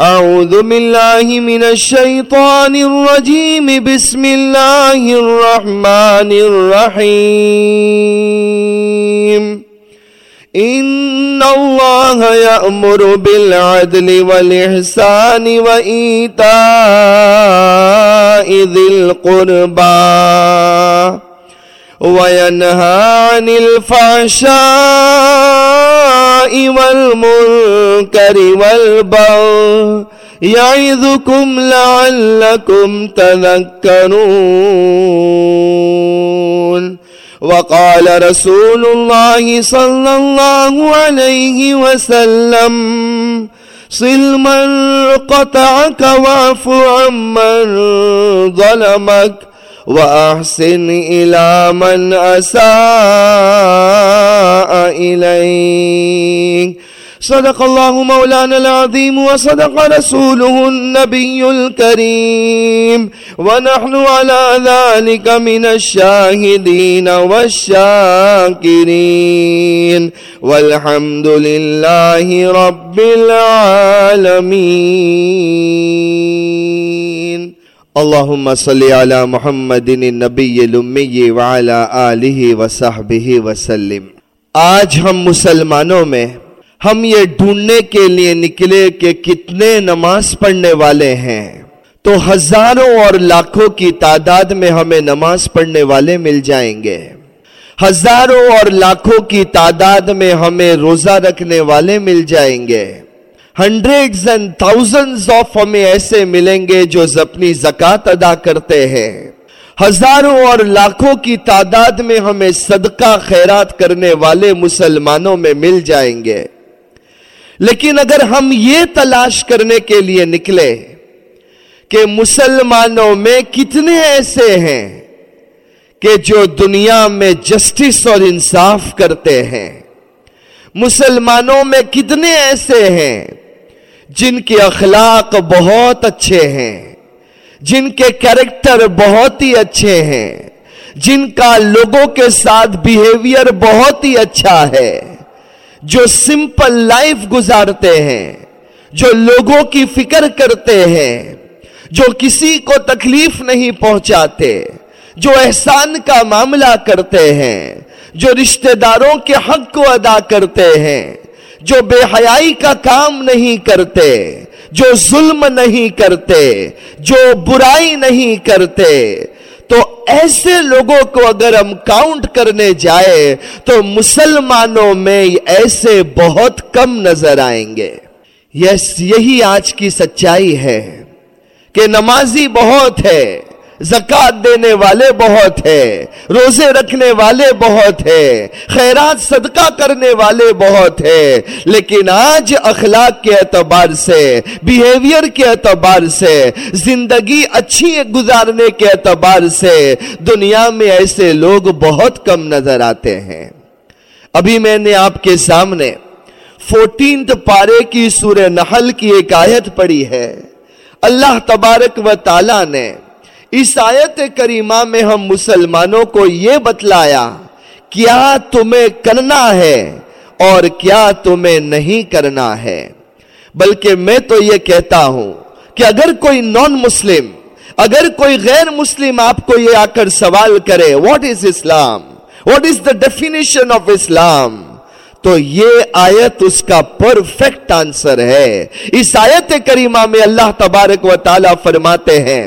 أعوذ بالله من الشيطان الرجيم. بسم الله الرحمن الرحيم. إن الله يأمر بالعدل والإحسان وإيتاء ذي القربى. وينهى عن الفحشاء والمنكر والبغي يعظكم لعلكم تذكرون. وقال رسول الله صلى الله عليه وسلم صل من قطعك واعف عمن ظلمك وأحسن إلى من أساء إليك. صدق الله مولانا العظيم وصدق رسوله النبي الكريم. ونحن على ذلك من الشاهدين والشاكرين. والحمد لله رب العالمين. اللهم صل على محمد النبي الأمي وعلى آله وصحبه وسلم۔ آج ہم مسلمانوں میں ہم یہ ڈھونڈنے کے لیے نکلے کہ کتنے نماز پڑھنے والے ہیں۔ تو ہزاروں اور لاکھوں کی تعداد میں ہمیں نماز پڑھنے والے مل جائیں گے۔ ہزاروں اور لاکھوں کی تعداد میں ہمیں روزہ رکھنے والے مل جائیں گے۔ ہنڈریڈز اینڈ تھاؤزنڈز آف ہمیں ایسے ملیں گے جو اپنی زکات ادا کرتے ہیں۔ ہزاروں اور لاکھوں کی تعداد میں ہمیں صدقہ خیرات کرنے والے مسلمانوں میں مل جائیں گے۔ لیکن اگر ہم یہ تلاش کرنے کے لیے نکلے کہ مسلمانوں میں کتنے ایسے ہیں کہ جو دنیا میں جسٹس اور انصاف کرتے ہیں، مسلمانوں میں کتنے ایسے ہیں جن کے اخلاق بہت اچھے ہیں، جن کے کیریکٹر بہت ہی اچھے ہیں، جن کا لوگوں کے ساتھ بیہیویئر بہت ہی اچھا ہے۔ جو سمپل لائف گزارتے ہیں، جو لوگوں کی فکر کرتے ہیں، جو کسی کو تکلیف نہیں پہنچاتے، جو احسان کا معاملہ کرتے ہیں، جو رشتہ داروں کے حق کو ادا کرتے ہیں۔ جو بے حیائی کا کام نہیں کرتے، جو ظلم نہیں کرتے، جو برائی نہیں کرتے۔ تو ایسے لوگوں کو اگر ہم کاؤنٹ کرنے جائے، تو مسلمانوں میں ایسے بہت کم نظر آئیں گے۔ یس، یہی آج کی سچائی ہے کہ نمازی بہت ہے۔ زکات دینے والے بہت ہے روزے رکھنے والے بہت ہے خیرات صدقہ کرنے والے بہت ہے لیکن آج اخلاق کے اعتبار سے بیہیویئر کے اعتبار سے، زندگی اچھی گزارنے کے اعتبار سے دنیا میں ایسے لوگ بہت کم نظر آتے ہیں۔ ابھی میں نے آپ کے سامنے فورٹینتھ پارے کی سورہ نحل کی ایک آیت پڑھی ہے۔ اللہ تبارک و تعالی نے اس آیت کریمہ میں ہم مسلمانوں کو یہ بتلایا، کیا تمہیں کرنا ہے اور کیا تمہیں نہیں کرنا ہے؟ بلکہ میں تو یہ کہتا ہوں کہ اگر کوئی نان مسلم اگر کوئی غیر مسلم آپ کو یہ آ کر سوال کرے what is Islam what is the definition of Islam تو یہ آیت اس کا پرفیکٹ آنسر ہے۔ اس آیت کریمہ میں اللہ تبارک و تعالی فرماتے ہیں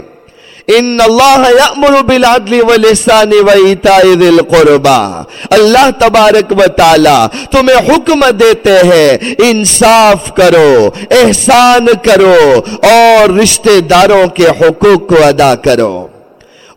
ان اللہ یأمر بالعدل واللسان وایتاء ذی القربى. اللہ تبارک و تعالی تمہیں حکم دیتے ہیں، انصاف کرو، احسان کرو اور رشتہ داروں کے حقوق کو ادا کرو۔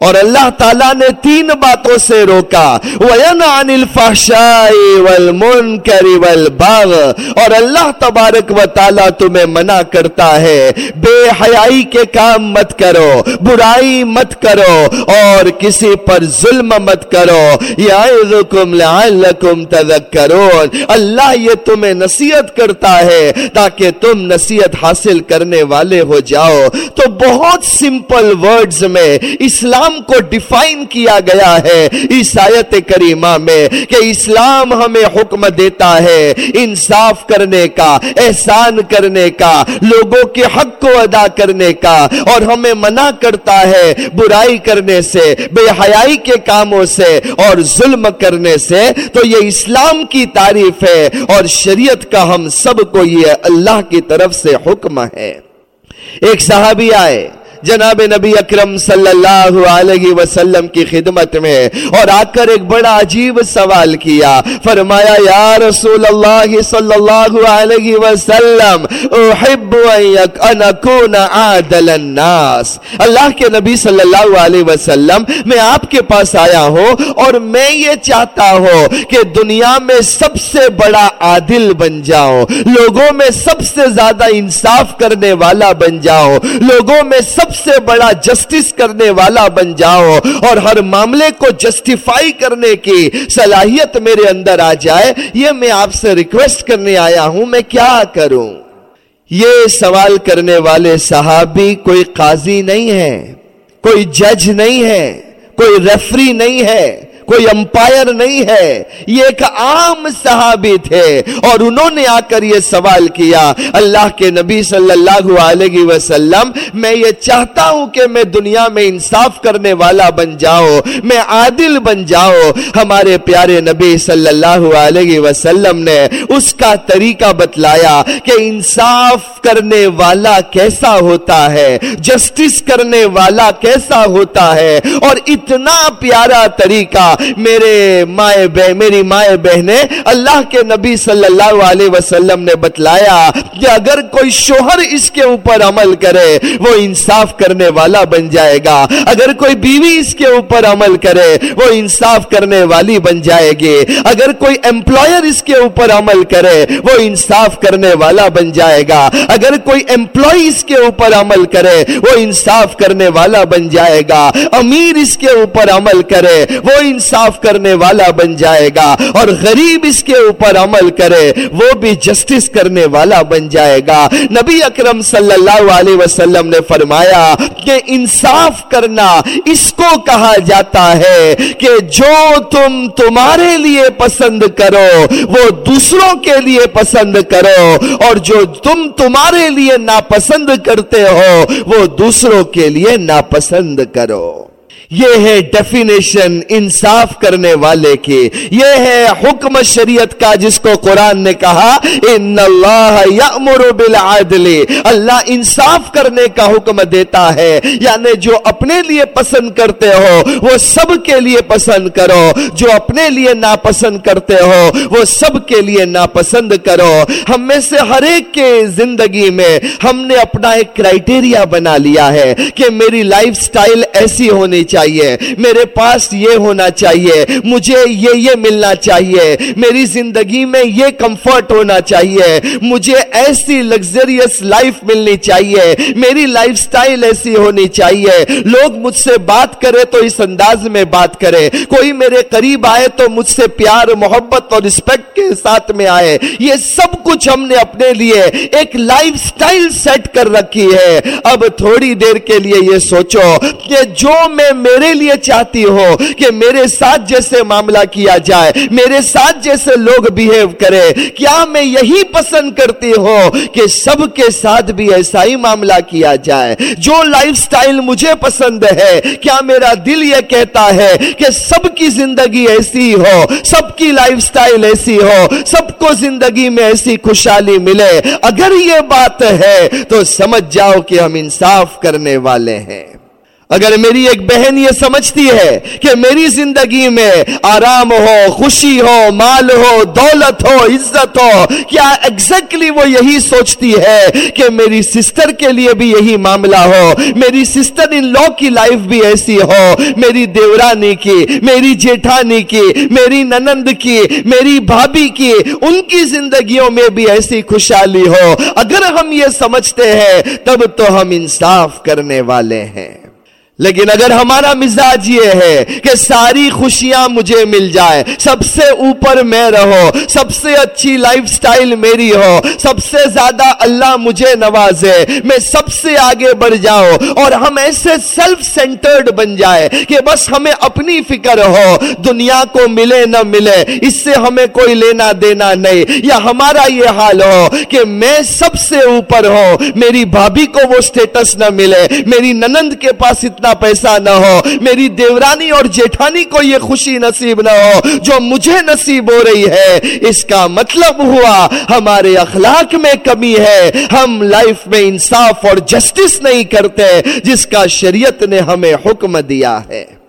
اور اللہ تعالیٰ نے تین باتوں سے روکا۔ وَيَنْعَنِ الْفَحْشَاءِ وَالْمُنْكَرِ وَالْبَغْ اور اللہ تبارک و تعالیٰ تمہیں منع کرتا ہے۔ بے حیائی کے کام مت کرو، برائی مت کرو، اور کسی پر ظلم مت کرو۔ يَعِذُكُمْ لَعَلَّكُمْ تَذَكَّرُونَ اللہ یہ تمہیں نصیحت کرتا ہے تاکہ تم نصیحت حاصل کرنے والے ہو جاؤ۔ تو بہت سمپل ورڈز میں اسلام اسلام کو ڈیفائن کیا گیا ہے اس آیت کریمہ میں کہ اسلام ہمیں حکم دیتا ہے انصاف کرنے کا، احسان کرنے کا، لوگوں کے حق کو ادا کرنے کا اور ہمیں منع کرتا ہے برائی کرنے سے، بے حیائی کے کاموں سے اور ظلم کرنے سے۔ تو یہ اسلام کی تعریف ہے اور شریعت کا ہم سب کو یہ اللہ کی طرف سے حکم ہے۔ ایک صحابی آئے جناب نبی اکرم صلی اللہ علیہ وسلم کی خدمت میں اور آ کر ایک بڑا عجیب سوال کیا۔ فرمایا، یا رسول اللہ صلی اللہ علیہ وسلم، احب ان اکون عادل الناس۔ اللہ کے نبی صلی اللہ علیہ وسلم، میں آپ کے پاس آیا ہوں اور میں یہ چاہتا ہوں کہ دنیا میں سب سے بڑا عادل بن جاؤں، لوگوں میں سب سے زیادہ انصاف کرنے والا بن جاؤں، لوگوں میں سب سے بڑا جسٹس کرنے والا بن جاؤ اور ہر معاملے کو جسٹیفائی کرنے کی صلاحیت میرے اندر آ جائے، یہ میں آپ سے ریکویسٹ کرنے آیا ہوں، میں کیا کروں؟ یہ سوال کرنے والے صحابی کوئی قاضی نہیں ہے، کوئی جج نہیں ہے، کوئی ریفری نہیں ہے۔ کوئی امپائر نہیں ہے، یہ ایک عام صحابی تھے اور انہوں نے آ کر یہ سوال کیا، اللہ کے نبی صلی اللہ علیہ وسلم، میں یہ چاہتا ہوں کہ میں دنیا میں انصاف کرنے والا بن جاؤ، میں عادل بن جاؤ۔ ہمارے پیارے نبی صلی اللہ علیہ وسلم نے اس کا طریقہ بتلایا کہ انصاف کرنے والا کیسا ہوتا ہے، جسٹس کرنے والا کیسا ہوتا ہے۔ اور اتنا پیارا طریقہ میرے مائے بہ، میری مائے بہنیں، اللہ کے نبی صلی اللہ علیہ وسلم نے بتلایا کہ اگر کوئی شوہر اس کے اوپر عمل کرے، وہ انصاف کرنے والا بن جائے گا۔ اگر کوئی بیوی اس کے اوپر عمل کرے، وہ انصاف کرنے والی بن جائے گی۔ اگر کوئی امپلائر اس کے اوپر عمل کرے، وہ انصاف کرنے والا بن جائے گا۔ اگر کوئی امپلائی اس کے اوپر عمل کرے، وہ انصاف کرنے والا بن جائے گا۔ امیر اس کے اوپر عمل کرے، وہ انصاف کرنے والا بن جائے گا اور غریب اس کے اوپر عمل کرے، وہ بھی جسٹس کرنے والا بن جائے گا۔ نبی اکرم صلی اللہ علیہ وسلم نے فرمایا کہ انصاف کرنا اس کو کہا جاتا ہے کہ جو تم تمہارے لیے پسند کرو، وہ دوسروں کے لیے پسند کرو، اور جو تم تمہارے لیے ناپسند کرتے ہو، وہ دوسروں کے لیے ناپسند کرو۔ یہ ہے ڈیفینیشن انصاف کرنے والے کی یہ ہے حکم شریعت کا جس کو قرآن نے کہا، ان اللہ یامر بالعدل اللہ انصاف کرنے کا حکم دیتا ہے۔ یعنی جو اپنے لیے پسند کرتے ہو، وہ سب کے لیے پسند کرو۔ جو اپنے لیے ناپسند کرتے ہو، وہ سب کے لیے ناپسند کرو۔ ہم میں سے ہر ایک کے زندگی میں ہم نے اپنا ایک کرائٹیریا بنا لیا ہے کہ میری لائف سٹائل ایسی ہونی چاہیے۔ چاہیے۔ میرے پاس یہ ہونا چاہیے۔ مجھے یہ یہ ملنا چاہیے۔ میری زندگی میں یہ کمفرٹ ہونا چاہیے۔ مجھے ایسی لگزریس لائف ملنی چاہیے۔ میری لائف سٹائل ایسی ہونی چاہیے۔ لوگ مجھ سے بات کرے تو اس انداز میں بات کرے۔ کوئی میرے قریب آئے تو مجھ سے پیار، محبت اور رسپیکٹ کے ساتھ میں آئے۔ یہ سب کچھ ہم نے اپنے لیے ایک لائف سٹائل سیٹ کر رکھی ہے۔ اب تھوڑی دیر کے لیے یہ سوچو کہ جو میں میرے لیے چاہتی ہو کہ میرے ساتھ جیسے معاملہ کیا جائے، میرے ساتھ جیسے لوگ بیہیو کرے کیا میں یہی پسند کرتی ہوں کہ سب کے ساتھ بھی ایسا ہی معاملہ کیا جائے؟ جو لائف سٹائل مجھے پسند ہے، کیا میرا دل یہ کہتا ہے کہ سب کی زندگی ایسی ہو، سب کی لائف سٹائل ایسی ہو، سب کو زندگی میں ایسی خوشحالی ملے؟ اگر یہ بات ہے تو سمجھ جاؤ کہ ہم انصاف کرنے والے ہیں۔ اگر میری ایک بہن یہ سمجھتی ہے کہ میری زندگی میں آرام ہو، خوشی ہو، مال ہو، دولت ہو، عزت ہو، کیا ایگزیکٹلی وہ یہی سوچتی ہے کہ میری سسٹر کے لیے بھی یہی معاملہ ہو؟ میری سسٹر ان لو کی لائف بھی ایسی ہو؟ میری دیورانی کی، میری جیٹھانی کی، میری ننند کی، میری بھابھی کی، ان کی زندگیوں میں بھی ایسی خوشحالی ہو؟ اگر ہم یہ سمجھتے ہیں، تب تو ہم انصاف کرنے والے ہیں۔ لیکن اگر ہمارا مزاج یہ ہے کہ ساری خوشیاں مجھے مل جائے سب سے اوپر میں رہو، سب سے اچھی لائف سٹائل میری ہو، سب سے زیادہ اللہ مجھے نوازے، میں سب سے آگے بڑھ جاؤ اور ہم ایسے سیلف سینٹرڈ بن جائے کہ بس ہمیں اپنی فکر ہو، دنیا کو ملے نہ ملے، اس سے ہمیں کوئی لینا دینا نہیں۔ یا ہمارا یہ حال ہو کہ میں سب سے اوپر ہوں، میری بھابھی کو وہ سٹیٹس نہ ملے، میری ننند کے پاس اتنا اتنا پیسہ نہ ہو، میری دیورانی اور جیٹھانی کو یہ خوشی نصیب نہ ہو جو مجھے نصیب ہو رہی ہے۔ اس کا مطلب ہوا، ہمارے اخلاق میں کمی ہے۔ ہم لائف میں انصاف اور جسٹس نہیں کرتے، جس کا شریعت نے ہمیں حکم دیا ہے۔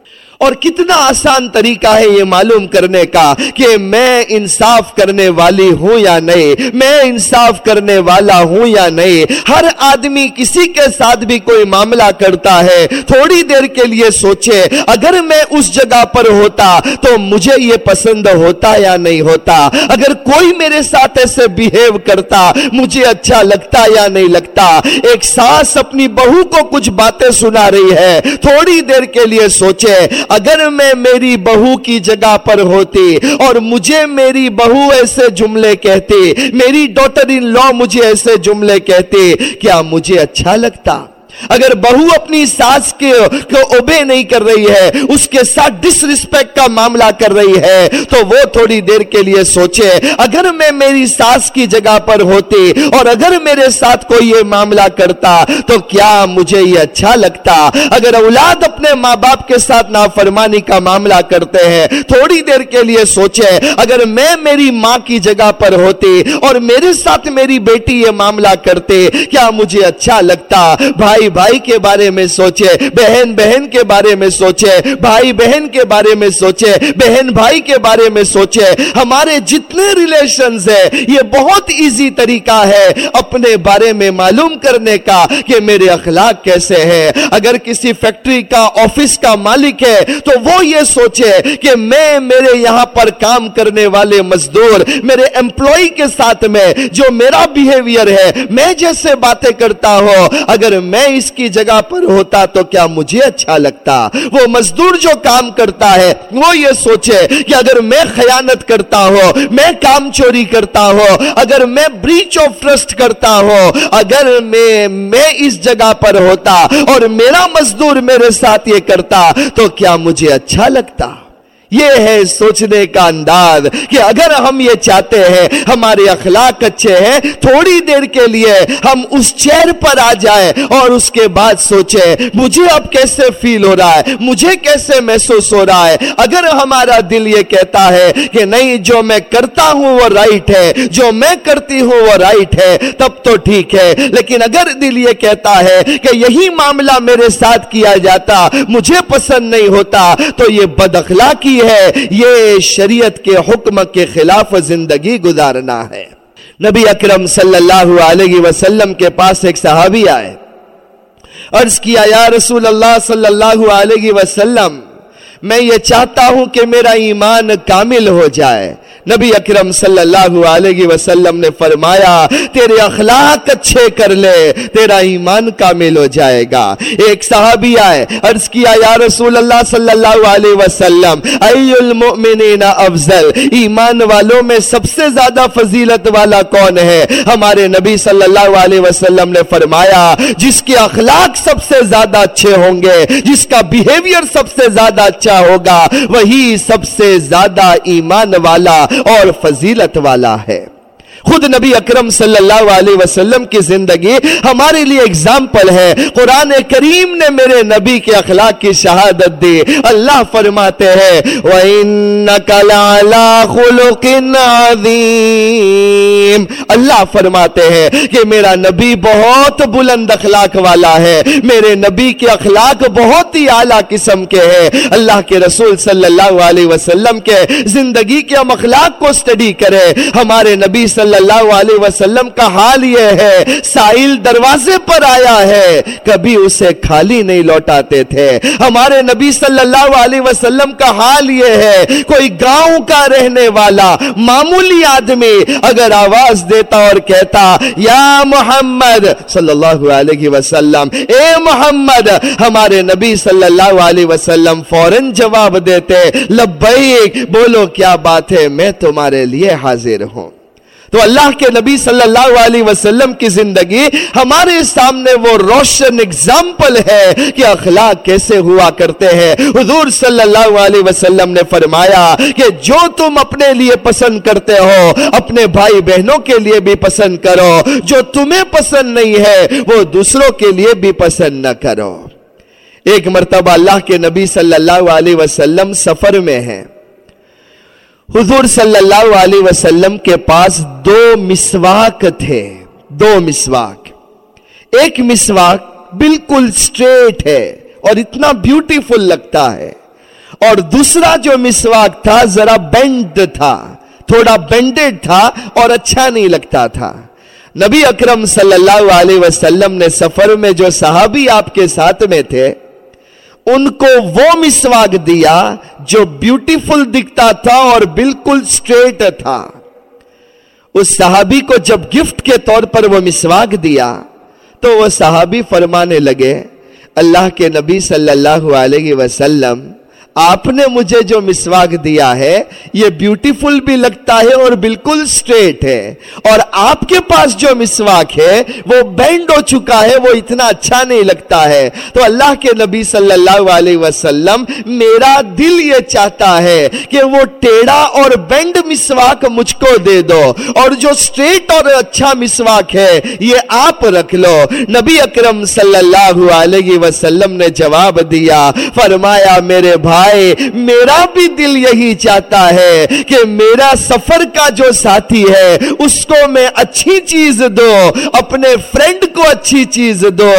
اور کتنا آسان طریقہ ہے یہ معلوم کرنے کا کہ میں انصاف کرنے والی ہوں یا نہیں؟ میں انصاف کرنے والا ہوں یا نہیں؟ ہر آدمی کسی کے ساتھ بھی کوئی معاملہ کرتا ہے، تھوڑی دیر کے لیے سوچے، اگر میں اس جگہ پر ہوتا تو مجھے یہ پسند ہوتا یا نہیں ہوتا؟ اگر کوئی میرے ساتھ ایسے بیہیو کرتا، مجھے اچھا لگتا یا نہیں لگتا؟ ایک ساس اپنی بہو کو کچھ باتیں سنا رہی ہے، تھوڑی دیر کے لیے سوچے اگر میں میری بہو کی جگہ پر ہوتی اور مجھے میری بہو ایسے جملے کہتے، میری ڈاٹر ان لا مجھے ایسے جملے کہتے، کیا مجھے اچھا لگتا؟ اگر بہو اپنی ساس کے کو اوبے نہیں کر رہی ہے، اس کے ساتھ ڈس رسپیکٹ کا معاملہ کر رہی ہے، تو وہ تھوڑی دیر کے لیے سوچے، اگر میں میری ساس کی جگہ پر ہوتی اور اگر میرے ساتھ کوئی یہ معاملہ کرتا، تو کیا مجھے یہ اچھا لگتا؟ اگر اولاد اپنے ماں باپ کے ساتھ نافرمانی کا معاملہ کرتے ہیں، تھوڑی دیر کے لیے سوچے، اگر میں میری ماں کی جگہ پر ہوتی اور میرے ساتھ میری بیٹی یہ معاملہ کرتے، کیا مجھے اچھا لگتا؟ بھائی بھائی بھائی کے بارے میں سوچے، بہن بہن کے بارے میں سوچے، بھائی بہن کے بارے میں سوچے، بہن بھائی کے بارے میں سوچے۔ ہمارے جتنے ریلیشنز ہیں، یہ بہت ایزی طریقہ ہے اپنے بارے میں معلوم کرنے کا کہ میرے اخلاق کیسے ہیں۔ اگر کسی فیکٹری کا آفس کا مالک ہے، تو وہ یہ سوچے کہ میں میرے یہاں پر کام کرنے والے مزدور، میرے امپلائی کے ساتھ میں جو میرا بیہیویئر ہے، میں جیسے باتیں کرتا ہوں، اگر میں اس کی جگہ پر ہوتا تو کیا مجھے اچھا لگتا؟ وہ مزدور جو کام کرتا ہے، وہ یہ سوچے کہ اگر میں خیانت کرتا ہوں، میں کام چوری کرتا ہوں، اگر میں بریچ آف ٹرسٹ کرتا ہوں، اگر میں میں اس جگہ پر ہوتا اور میرا مزدور میرے ساتھ یہ کرتا تو کیا مجھے اچھا لگتا؟ یہ ہے سوچنے کا انداز کہ اگر ہم یہ چاہتے ہیں، ہمارے اخلاق اچھے ہیں، تھوڑی دیر کے لیے ہم اس چیر پر آ جائیں اور اس کے بعد سوچیں، مجھے اب کیسے فیل ہو رہا ہے؟ مجھے کیسے محسوس ہو رہا ہے؟ اگر ہمارا دل یہ کہتا ہے کہ نہیں، جو میں کرتا ہوں وہ رائٹ ہے، جو میں کرتی ہوں وہ رائٹ ہے، تب تو ٹھیک ہے۔ لیکن اگر دل یہ کہتا ہے کہ یہی معاملہ میرے ساتھ کیا جاتا، مجھے پسند نہیں ہوتا، تو یہ بد اخلاقی ہے، یہ شریعت کے حکم کے خلاف زندگی گزارنا ہے۔ نبی اکرم صلی اللہ علیہ وسلم کے پاس ایک صحابی آئے۔ عرض کیا، یا رسول اللہ صلی اللہ علیہ وسلم میں یہ چاہتا ہوں کہ میرا ایمان کامل ہو جائے۔ نبی اکرم صلی اللہ علیہ وسلم نے فرمایا، تیرے اخلاق اچھے کر لے، تیرا ایمان کامل ہو جائے گا۔ ایک صحابی آئے، عرض کیا، یا رسول اللہ صلی اللہ علیہ وسلم، ای المؤمنین افضل، ایمان والوں میں سب سے زیادہ فضیلت والا کون ہے؟ ہمارے نبی صلی اللہ علیہ وسلم نے فرمایا، جس کے اخلاق سب سے زیادہ اچھے ہوں گے، جس کا بیہیویئر سب سے زیادہ اچھا ہوگا؟ وہی سب سے زیادہ ایمان والا اور فضیلت والا ہے۔ خود نبی اکرم صلی اللہ علیہ وسلم کی زندگی ہمارے لیے اگزامپل ہے۔ قرآن کریم نے میرے نبی کے اخلاق کی شہادت دی۔ اللہ فرماتے ہیں، وَإِنَّكَ لَعَلَى خُلُقٍ عَظِيمٍ۔ اللہ فرماتے ہیں کہ میرا نبی بہت بلند اخلاق والا ہے۔ میرے نبی کے اخلاق بہت ہی اعلیٰ قسم کے ہیں۔ اللہ کے رسول صلی اللہ علیہ وسلم کے زندگی کے ہم اخلاق کو سٹڈی کریں۔ ہمارے نبی صلی صلی اللہ علیہ وسلم کا حال یہ ہے، سائل دروازے پر آیا ہے۔ کبھی اسے خالی نہیں لوٹاتے تھے۔ ہمارے نبی صلی اللہ علیہ وسلم کا حال یہ ہے، کوئی گاؤں کا رہنے والا، معمولی آدمی اگر آواز دیتا اور کہتا، یا محمد صلی اللہ علیہ وسلم، اے محمد، ہمارے نبی صلی اللہ علیہ وسلم فوراً جواب دیتے، لبیک، بولو کیا بات ہے، میں تمہارے لیے حاضر ہوں۔ تو اللہ کے نبی صلی اللہ علیہ وسلم کی زندگی ہمارے سامنے وہ روشن اگزامپل ہے کہ اخلاق کیسے ہوا کرتے ہیں۔ حضور صلی اللہ علیہ وسلم نے فرمایا کہ جو تم اپنے لیے پسند کرتے ہو، اپنے بھائی بہنوں کے لیے بھی پسند کرو۔ جو تمہیں پسند نہیں ہے، وہ دوسروں کے لیے بھی پسند نہ کرو۔ ایک مرتبہ اللہ کے نبی صلی اللہ علیہ وسلم سفر میں ہیں۔ حضور صلی اللہ علیہ وسلم کے پاس دو مسواک تھے، دو مسواک۔ ایک مسواک بالکل سٹریٹ ہے اور اتنا بیوٹیفل لگتا ہے۔ اور دوسرا جو مسواک تھا ذرا بینڈ تھا، تھوڑا بینڈڈ تھا اور اچھا نہیں لگتا تھا۔ نبی اکرم صلی اللہ علیہ وسلم نے سفر میں جو صحابی آپ کے ساتھ میں تھے ان کو وہ مسواک دیا جو بیوٹیفل دکھتا تھا اور بالکل سٹریٹ تھا۔ اس صحابی کو جب گفٹ کے طور پر وہ مسواک دیا، تو وہ صحابی فرمانے لگے، اللہ کے نبی صلی اللہ علیہ وسلم آپ نے مجھے جو مسواک دیا ہے، یہ بیوٹیفل بھی لگتا ہے اور بالکل سٹریٹ ہے۔ اور آپ کے پاس جو مسواک ہے، وہ بینڈ ہو چکا ہے، وہ اتنا اچھا نہیں لگتا ہے۔ تو اللہ کے نبی صلی اللہ علیہ وسلم، میرا دل یہ چاہتا ہے کہ وہ ٹیڑا اور بینڈ مسواک مجھ کو دے دو۔ اور جو سٹریٹ اور اچھا مسواک ہے، یہ آپ رکھ لو۔ نبی اکرم صلی اللہ علیہ وسلم نے جواب دیا، فرمایا، میرے بھائی آئے، میرا بھی دل یہی چاہتا ہے کہ میرا سفر کا جو ساتھی ہے، اس کو میں اچھی چیز دو، اپنے فرینڈ کو اچھی چیز دو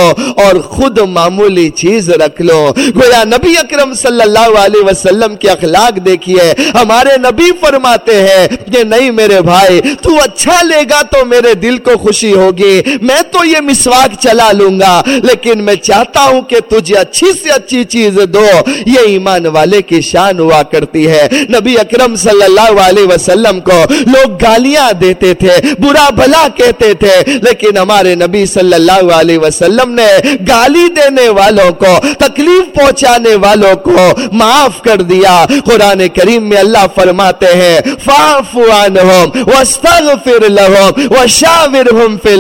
اور خود معمولی چیز رکھ لو۔ گویا نبی اکرم صلی اللہ علیہ وسلم کی اخلاق دیکھیے، ہمارے نبی فرماتے ہیں کہ نہیں میرے بھائی، تو اچھا لے گا تو میرے دل کو خوشی ہوگی، میں تو یہ مسواک چلا لوں گا، لیکن میں چاہتا ہوں کہ تجھے اچھی سے اچھی چیز دو، یہ ایمان والے کی شان ہوا کرتی ہے۔ نبی اکرم صلی اللہ علیہ وسلم کو لوگ گالیاں دیتے تھے، برا بھلا کہتے تھے۔ لیکن ہمارے نبی صلی اللہ علیہ وسلم نے گالی دینے والوں کو، تکلیف پہنچانے والوں کو معاف کر دیا۔ قرآن کریم میں اللہ فرماتے ہیں فَعْفُ عَنْهُمْ وَاسْتَغْفِرْ لَهُمْ وَشَاوِرْهُمْ فِي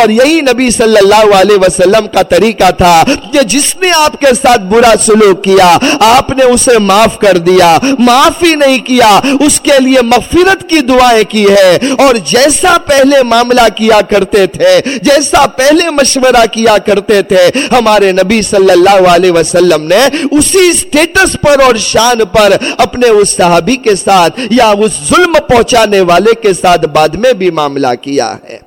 اور یہی نبی صلی اللہ علیہ وسلم کا طریقہ تھا کہ جس نے آپ کے ساتھ برا سلوک کیا، آپ نے اسے معاف کر دیا، معافی نہیں کیا، اس کے لیے مغفرت کی دعائیں کی ہے اور جیسا پہلے معاملہ کیا کرتے تھے، جیسا پہلے مشورہ کیا کرتے تھے، ہمارے نبی صلی اللہ علیہ وسلم نے اسی سٹیٹس پر اور شان پر اپنے اس صحابی کے ساتھ یا اس ظلم پہنچانے والے کے ساتھ بعد میں بھی معاملہ کیا ہے۔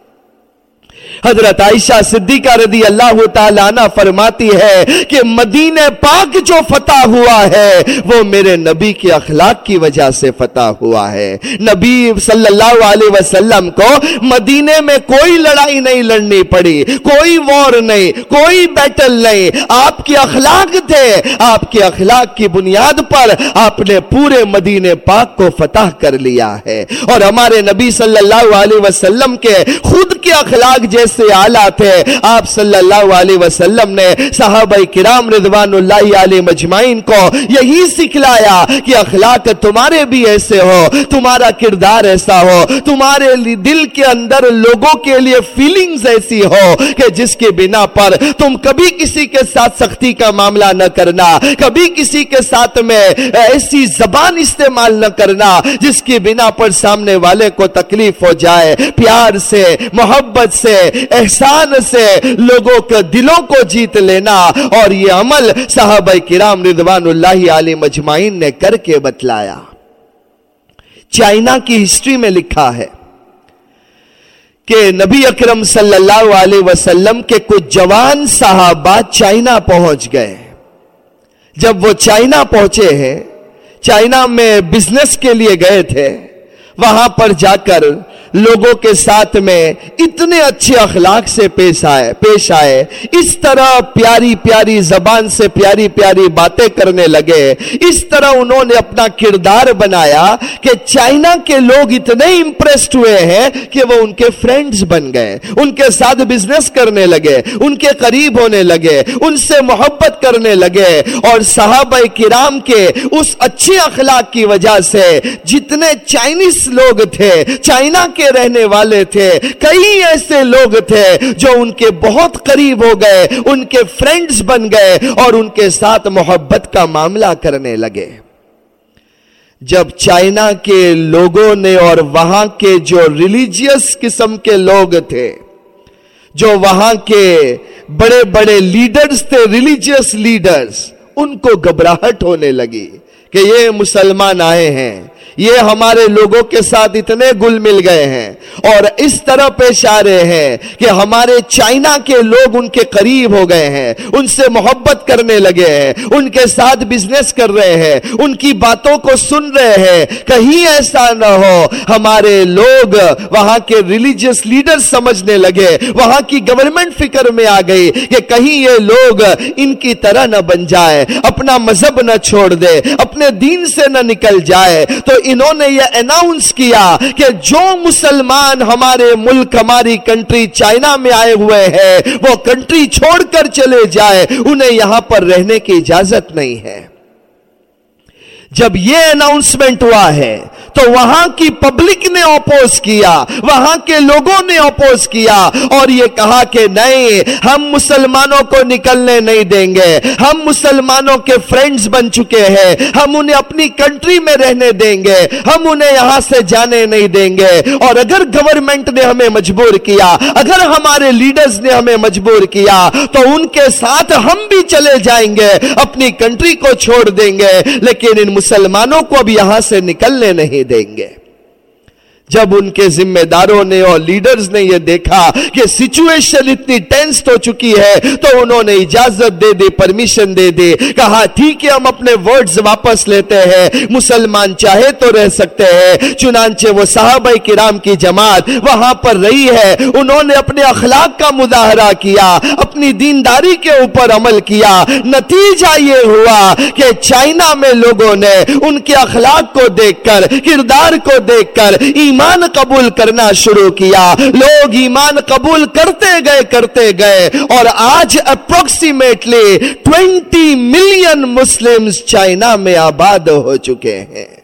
حضرت عائشہ صدیقہ رضی اللہ تعالیٰ عنہ فرماتی ہے کہ مدینہ پاک جو فتح ہوا ہے، وہ میرے نبی کے اخلاق کی وجہ سے فتح ہوا ہے۔ نبی صلی اللہ علیہ وسلم کو مدینہ میں کوئی لڑائی نہیں لڑنی پڑی، کوئی وار نہیں، کوئی بیٹل نہیں۔ آپ کے اخلاق تھے، آپ کے اخلاق کی بنیاد پر آپ نے پورے مدینہ پاک کو فتح کر لیا ہے۔ اور ہمارے نبی صلی اللہ علیہ وسلم کے خود کے اخلاق جیسے آلہ تھے آپ صلی اللہ علیہ وسلم نے صحابہ کرام رضوان اللہ علیہ مجمعین کو یہی سکھلایا کہ اخلاق تمہارے بھی ایسے ہو، تمہارا کردار ایسا ہو، تمہارے دل کے اندر لوگوں کے لیے فیلنگز ایسی ہو کہ جس کے بنا پر تم کبھی کسی کے ساتھ سختی کا معاملہ نہ کرنا، کبھی کسی کے ساتھ میں ایسی زبان استعمال نہ کرنا جس کی بنا پر سامنے والے کو تکلیف ہو جائے۔ پیار سے، محبت سے احسان سے لوگوں کے دلوں کو جیت لینا اور یہ عمل صحابہ کرام رضوان اللہ علیہ مجمعین نے کر کے بتلایا۔ چائنا کی ہسٹری میں لکھا ہے کہ نبی اکرم صلی اللہ علیہ وسلم کے کچھ جوان صحابہ چائنا پہنچ گئے۔ جب وہ چائنا پہنچے ہیں، چائنا میں بزنس کے لیے گئے تھے، وہاں پر جا کر لوگوں کے ساتھ میں اتنے اچھے اخلاق سے پیش آئے پیش آئے۔ اس طرح پیاری پیاری زبان سے پیاری پیاری باتیں کرنے لگے۔ اس طرح انہوں نے اپنا کردار بنایا کہ چائنا کے لوگ اتنے امپریسڈ ہوئے ہیں کہ وہ ان کے فرینڈز بن گئے۔ ان کے ساتھ بزنس کرنے لگے، ان کے قریب ہونے لگے، ان سے محبت کرنے لگے۔ اور صحابہ کرام کے اس اچھے اخلاق کی وجہ سے جتنے چائنیز لوگ تھے، چائنا کے رہنے والے تھے۔ کئی ایسے لوگ تھے جو ان کے بہت قریب ہو گئے، ان کے فرینڈز بن گئے اور ان کے ساتھ محبت کا معاملہ کرنے لگے۔ جب چائنا کے لوگوں نے اور وہاں کے جو ریلیجیس قسم کے لوگ تھے، جو وہاں کے بڑے بڑے لیڈرز تھے ریلیجیس لیڈرز ان کو گھبراہٹ ہونے لگی کہ یہ مسلمان آئے ہیں۔ یہ ہمارے لوگوں کے ساتھ اتنے گل مل گئے ہیں اور اس طرح پیش آ رہے ہیں کہ ہمارے چائنا کے لوگ ان کے قریب ہو گئے ہیں، ان سے محبت کرنے لگے ہیں، ان کے ساتھ بزنس کر رہے ہیں، ان کی باتوں کو سن رہے ہیں۔ کہیں ایسا نہ ہو، ہمارے لوگ وہاں کے ریلیجیس لیڈر سمجھنے لگے، وہاں کی گورنمنٹ فکر میں آ گئی کہ کہیں یہ لوگ ان کی طرح نہ بن جائے اپنا مذہب نہ چھوڑ دے اپنے دین سے نہ نکل جائے تو انہوں نے یہ اناؤنس کیا کہ جو مسلمان ہمارے ملک، ہماری کنٹری چائنا میں آئے ہوئے ہیں، وہ کنٹری چھوڑ کر چلے جائے انہیں یہاں پر رہنے کی اجازت نہیں ہے۔ جب یہ اناؤنسمنٹ ہوا ہے، تو وہاں کی پبلک نے اپوز کیا، وہاں کے لوگوں نے اپوز کیا اور یہ کہا کہ نہیں، ہم مسلمانوں کو نکلنے نہیں دیں گے۔ ہم مسلمانوں کے فرینڈز بن چکے ہیں۔ ہم انہیں اپنی کنٹری میں رہنے دیں گے۔ ہم انہیں یہاں سے جانے نہیں دیں گے۔ اور اگر گورنمنٹ نے ہمیں مجبور کیا، اگر ہمارے لیڈرز نے ہمیں مجبور کیا، تو ان کے ساتھ ہم بھی چلے جائیں گے، اپنی کنٹری کو چھوڑ دیں گے۔ لیکن ان مسلمانوں کو اب یہاں سے نکلنے نہیں دیں گے۔ جب ان کے ذمہ داروں نے اور لیڈرز نے یہ دیکھا کہ سچویشن اتنی ٹینسٹ ہو چکی ہے، تو انہوں نے اجازت دے دی پرمیشن دے دی، کہا ٹھیک ہے، ہم اپنے ورڈز واپس لیتے ہیں۔ مسلمان چاہے تو رہ سکتے ہیں، چنانچہ وہ صحابہ کرام کی جماعت وہاں پر رہی ہے۔ انہوں نے اپنے اخلاق کا مظاہرہ کیا، اپنی دینداری کے اوپر عمل کیا۔ نتیجہ یہ ہوا کہ چائنا میں لوگوں نے ان کے اخلاق کو دیکھ کر، کردار کو دیکھ کر، ایمان ایمان قبول کرنا شروع کیا۔ لوگ ایمان قبول کرتے گئے کرتے گئے۔ اور آج approximately twenty million Muslim China میں آباد ہو چکے ہیں۔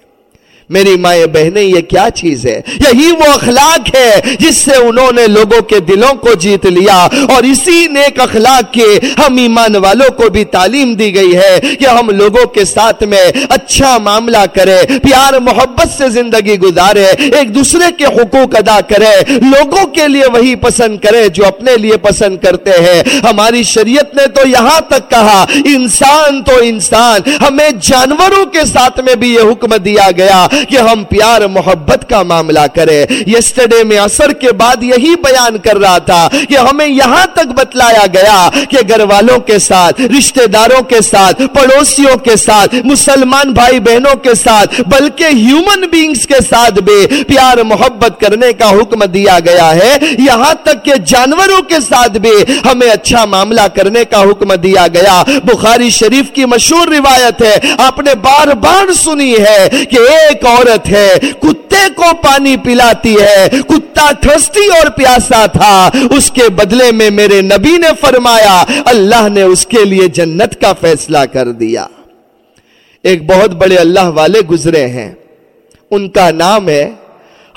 میری مائیں بہنیں، یہ کیا چیز ہے؟ یہی وہ اخلاق ہے جس سے انہوں نے لوگوں کے دلوں کو جیت لیا۔ اور اسی نیک اخلاق کے ہم ایمان والوں کو بھی تعلیم دی گئی ہے کہ ہم لوگوں کے ساتھ میں اچھا معاملہ کرے پیار، محبت سے زندگی گزارے ایک دوسرے کے حقوق ادا کرے لوگوں کے لیے وہی پسند کرے جو اپنے لیے پسند کرتے ہیں۔ ہماری شریعت نے تو یہاں تک کہا، انسان تو انسان۔ ہمیں جانوروں کے ساتھ میں بھی یہ حکم دیا گیا۔ کہ ہم پیار محبت کا معاملہ کریں۔ یسٹرڈے میں اثر کے بعد یہی بیان کر رہا تھا کہ ہمیں یہاں تک بتلایا گیا کہ گھر والوں کے ساتھ، رشتہ داروں کے ساتھ، پڑوسیوں کے ساتھ، مسلمان بھائی بہنوں کے ساتھ، بلکہ ہیومن بینگز کے ساتھ بھی پیار محبت کرنے کا حکم دیا گیا ہے۔ یہاں تک کہ جانوروں کے ساتھ بھی ہمیں اچھا معاملہ کرنے کا حکم دیا گیا۔ بخاری شریف کی مشہور روایت ہے، آپ نے بار بار سنی ہے کہ ایک عورت ہے، کتے کو پانی پلاتی ہے، کتا ٹھستی اور پیاسا تھا۔ اس کے بدلے میں میرے نبی نے فرمایا، اللہ نے اس کے لیے جنت کا فیصلہ کر دیا۔ ایک بہت بڑے اللہ والے گزرے ہیں۔ ان کا نام ہے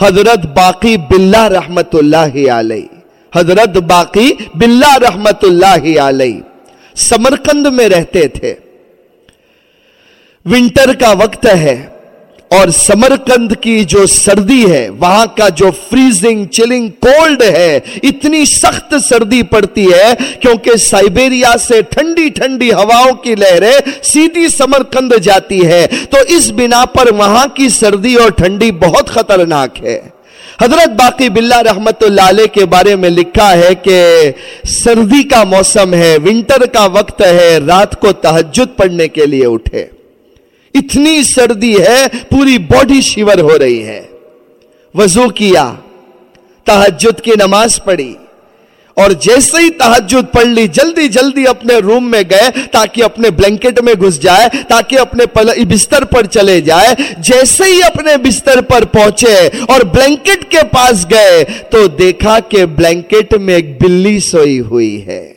حضرت باقی باللہ رحمت اللہ علیہ۔ حضرت باقی باللہ رحمت اللہ علیہ۔ سمرکند میں رہتے تھے۔ ونٹر کا وقت ہے۔ اور سمرکند کی جو سردی ہے، وہاں کا جو فریزنگ چلنگ کولڈ ہے، اتنی سخت سردی پڑتی ہے کیونکہ سائبیریا سے ٹھنڈی ٹھنڈی ہواوں کی لہریں سیدھی سمرکند جاتی ہے تو اس بنا پر وہاں کی سردی اور ٹھنڈی بہت خطرناک ہے۔ حضرت باقی باللہ رحمت اللہ علیہ کے بارے میں لکھا ہے کہ سردی کا موسم ہے ونٹر کا وقت ہے، رات کو تحجد پڑھنے کے لیے اٹھے۔ اتنی سردی ہے، پوری باڈی شیور ہو رہی ہے۔ وضو کیا تحجد کی نماز پڑھی۔ اور جیسے ہی تحجد پڑھ لی، جلدی جلدی اپنے روم میں گئے تاکہ اپنے بلینکٹ میں گھس جائے، تاکہ اپنے بستر پر چلے جائے۔ جیسے ہی اپنے بستر پر پہنچے اور بلینکٹ کے پاس گئے تو دیکھا کہ بلینکٹ میں ایک بلی سوئی ہوئی ہے۔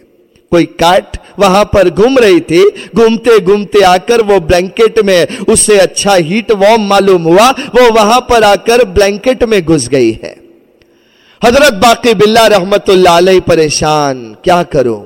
کوئی کاٹ وہاں پر گھوم رہی تھی، گھومتے گھومتے آ کر وہ بلینکٹ میں اسے اچھا ہیٹ وارم معلوم ہوا، وہ وہاں پر آ کر بلینکٹ میں گھس گئی ہے۔ حضرت باقی بلّہ رحمت اللہ علیہ پریشان، کیا کروں؟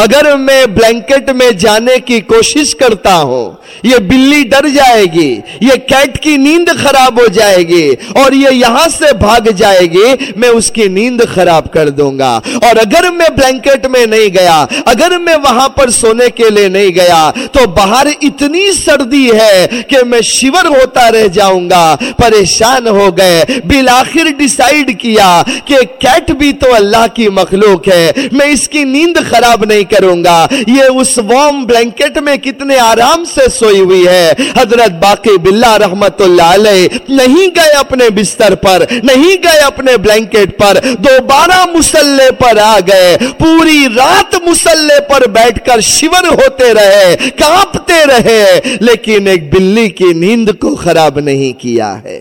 اگر میں بلینکٹ میں جانے کی کوشش کرتا ہوں، یہ بلی ڈر جائے گی، یہ کیٹ کی نیند خراب ہو جائے گی اور یہ یہاں سے بھاگ جائے گی، میں اس کی نیند خراب کر دوں گا۔ اور اگر میں بلینکٹ میں نہیں گیا، اگر میں وہاں پر سونے کے لیے نہیں گیا، تو باہر اتنی سردی ہے کہ میں شیور ہوتا رہ جاؤں گا، پریشان ہو گئے۔ بالآخر ڈیسائیڈ کیا کہ کیٹ بھی تو اللہ کی مخلوق ہے، میں اس کی نیند خراب نہیں کروں گا۔ یہ اس وارم بلینکٹ میں کتنے آرام سے سوئی ہوئی ہے۔ حضرت باقی باللہ رحمت اللہ علیہ نہیں گئے اپنے بستر پر، نہیں گئے اپنے بلینکٹ پر۔ دوبارہ مسلح پر آ گئے۔ پوری رات مسلح پر بیٹھ کر شور ہوتے رہے، کانپتے رہے، لیکن ایک بلی کی نیند کو خراب نہیں کیا ہے۔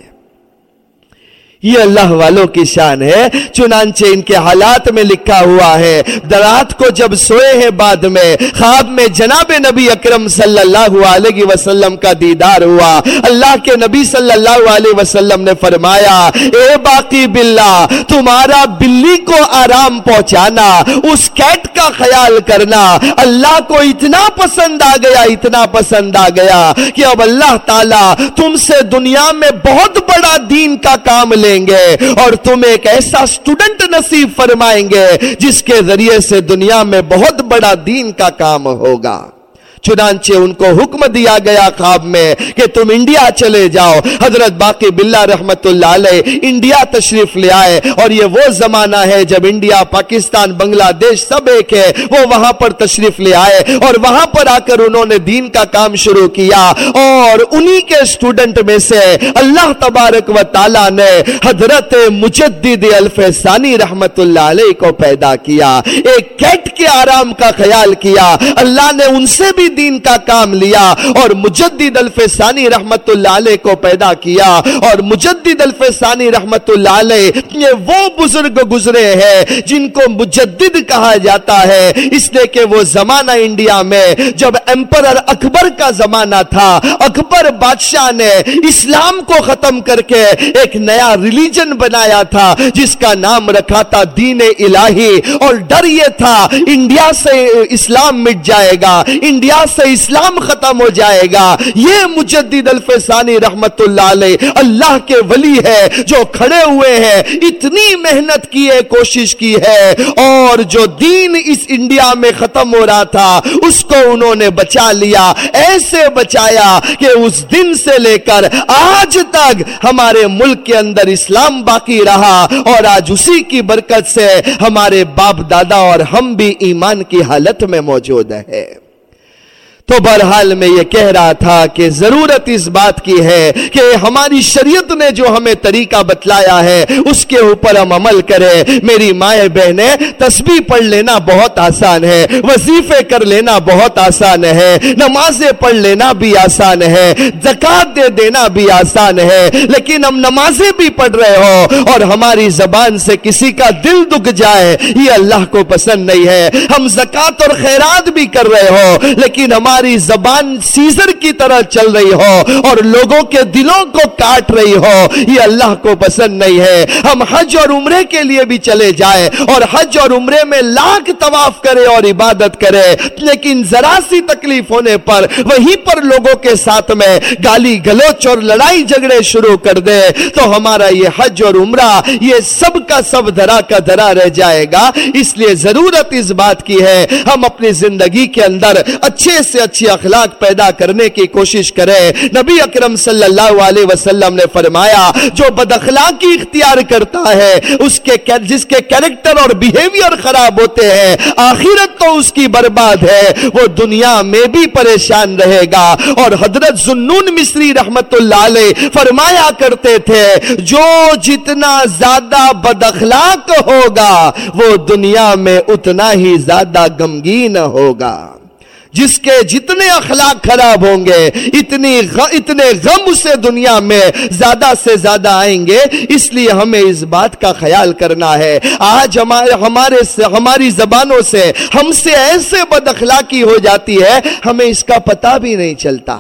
یہ اللہ والوں کی شان ہے، چنانچہ ان کے حالات میں لکھا ہوا ہے۔ درات کو جب سوئے ہیں بعد میں، خواب میں جناب نبی اکرم صلی اللہ علیہ وسلم کا دیدار ہوا۔ اللہ کے نبی صلی اللہ علیہ وسلم نے فرمایا، اے باقی بلا تمہارا بلی کو آرام پہنچانا، اس کیٹ کا خیال کرنا۔ اللہ کو اتنا پسند آ گیا، اتنا پسند آ گیا کہ اب اللہ تعالی تم سے دنیا میں بہت بڑا دین کا کام لے دیں گے اور تم ایک ایسا اسٹوڈنٹ نصیب فرمائیں گے جس کے ذریعے سے دنیا میں بہت بڑا دین کا کام ہوگا۔ چنانچہ ان کو حکم دیا گیا خواب میں کہ تم انڈیا چلے جاؤ۔ حضرت باقی باللہ رحمت اللہ علیہ انڈیا تشریف لے آئے اور یہ وہ زمانہ ہے جب انڈیا، پاکستان، بنگلہ دیش سب ایک ہے۔ وہ وہاں پر تشریف لے آئے اور وہاں پر آ کر انہوں نے دین کا کام شروع کیا اور انہی کے سٹوڈنٹ میں سے اللہ تبارک و تعالی نے حضرت مجدد الفسانی رحمت اللہ علیہ کو پیدا کیا۔ ایک کیٹ کے آرام کا خیال کیا۔ اللہ نے ان سے بھی دین کا کام لیا اور مجدد الفسانی رحمت اللہ علیہ کو پیدا کیا اور مجدد الفسانی رحمت اللہ علیہ یہ وہ بزرگ گزرے ہیں جن کو مجدد کہا جاتا ہے اس لیے کہ وہ زمانہ انڈیا میں جب امپرر اکبر کا زمانہ تھا، اکبر بادشاہ نے اسلام کو ختم کر کے ایک نیا ریلیجن بنایا تھا، جس کا نام رکھا تھا دین الہی اور ڈر یہ تھا انڈیا سے اسلام مٹ جائے گا، انڈیا دنیا سے اسلام ختم ہو جائے گا۔ یہ مجدد الفسانی رحمت اللہ علیہ اللہ کے ولی ہے جو کھڑے ہوئے ہیں، اتنی محنت کی ہے، کوشش کی ہے۔ اور جو دین اس انڈیا میں ختم ہو رہا تھا، اس کو انہوں نے بچا لیا، ایسے بچایا کہ اس دن سے لے کر آج تک ہمارے ملک کے اندر اسلام باقی رہا۔ اور آج اسی کی برکت سے ہمارے باپ دادا اور ہم بھی ایمان کی حالت میں موجود ہے تو بہرحال میں یہ کہہ رہا تھا کہ ضرورت اس بات کی ہے کہ ہماری شریعت نے جو ہمیں طریقہ بتلایا ہے، اس کے اوپر ہم عمل کریں۔ میری مائیں بہنیں، تسبیح پڑھ لینا بہت آسان ہے، وظیفے کر لینا بہت آسان ہے، نمازیں پڑھ لینا بھی آسان ہے زکات دے دینا بھی آسان ہے، لیکن ہم نمازیں بھی پڑھ رہے ہو اور ہماری زبان سے کسی کا دل دکھ جائے، یہ اللہ کو پسند نہیں ہے۔ ہم زکات اور خیرات بھی کر رہے ہو، لیکن ہمارے تمہاری زبان سیزر کی طرح چل رہی ہو اور لوگوں کے دلوں کو کاٹ رہی ہو، یہ اللہ کو پسند نہیں ہے۔ ہم حج اور عمرے کے لیے بھی چلے جائے اور حج اور عمرے میں لاکھ طواف کرے اور عبادت کرے لیکن ذرا سی تکلیف ہونے پر وہیں پر لوگوں کے ساتھ میں گالی گلوچ اور لڑائی جھگڑے شروع کر دے تو ہمارا یہ حج اور عمرہ، یہ سب کا سب دھرا کا دھرا رہ جائے گا۔ اس لیے ضرورت اس بات کی ہے، ہم اپنی زندگی کے اندر اچھے سے اچھی اخلاق پیدا کرنے کی کوشش کرے۔ نبی اکرم صلی اللہ علیہ وسلم نے فرمایا، جو بد اخلاقی اختیار کرتا ہے، اس کے جس کے کیریکٹر اور بیہیویئر خراب ہوتے ہیں، آخرت تو اس کی برباد ہے۔ وہ دنیا میں بھی پریشان رہے گا۔ اور حضرت زنون مصری رحمت اللہ علیہ فرمایا کرتے تھے، جو جتنا زیادہ بد اخلاق ہوگا، وہ دنیا میں اتنا ہی زیادہ غمگین ہوگا۔ جس کے جتنے اخلاق خراب ہوں گے، اتنی اتنے غم اسے دنیا میں زیادہ سے زیادہ آئیں گے۔ اس لیے ہمیں اس بات کا خیال کرنا ہے۔ آج ہمارے ہمارے ہماری زبانوں سے ہم سے ایسے بد اخلاقی ہو جاتی ہے، ہمیں اس کا پتہ بھی نہیں چلتا۔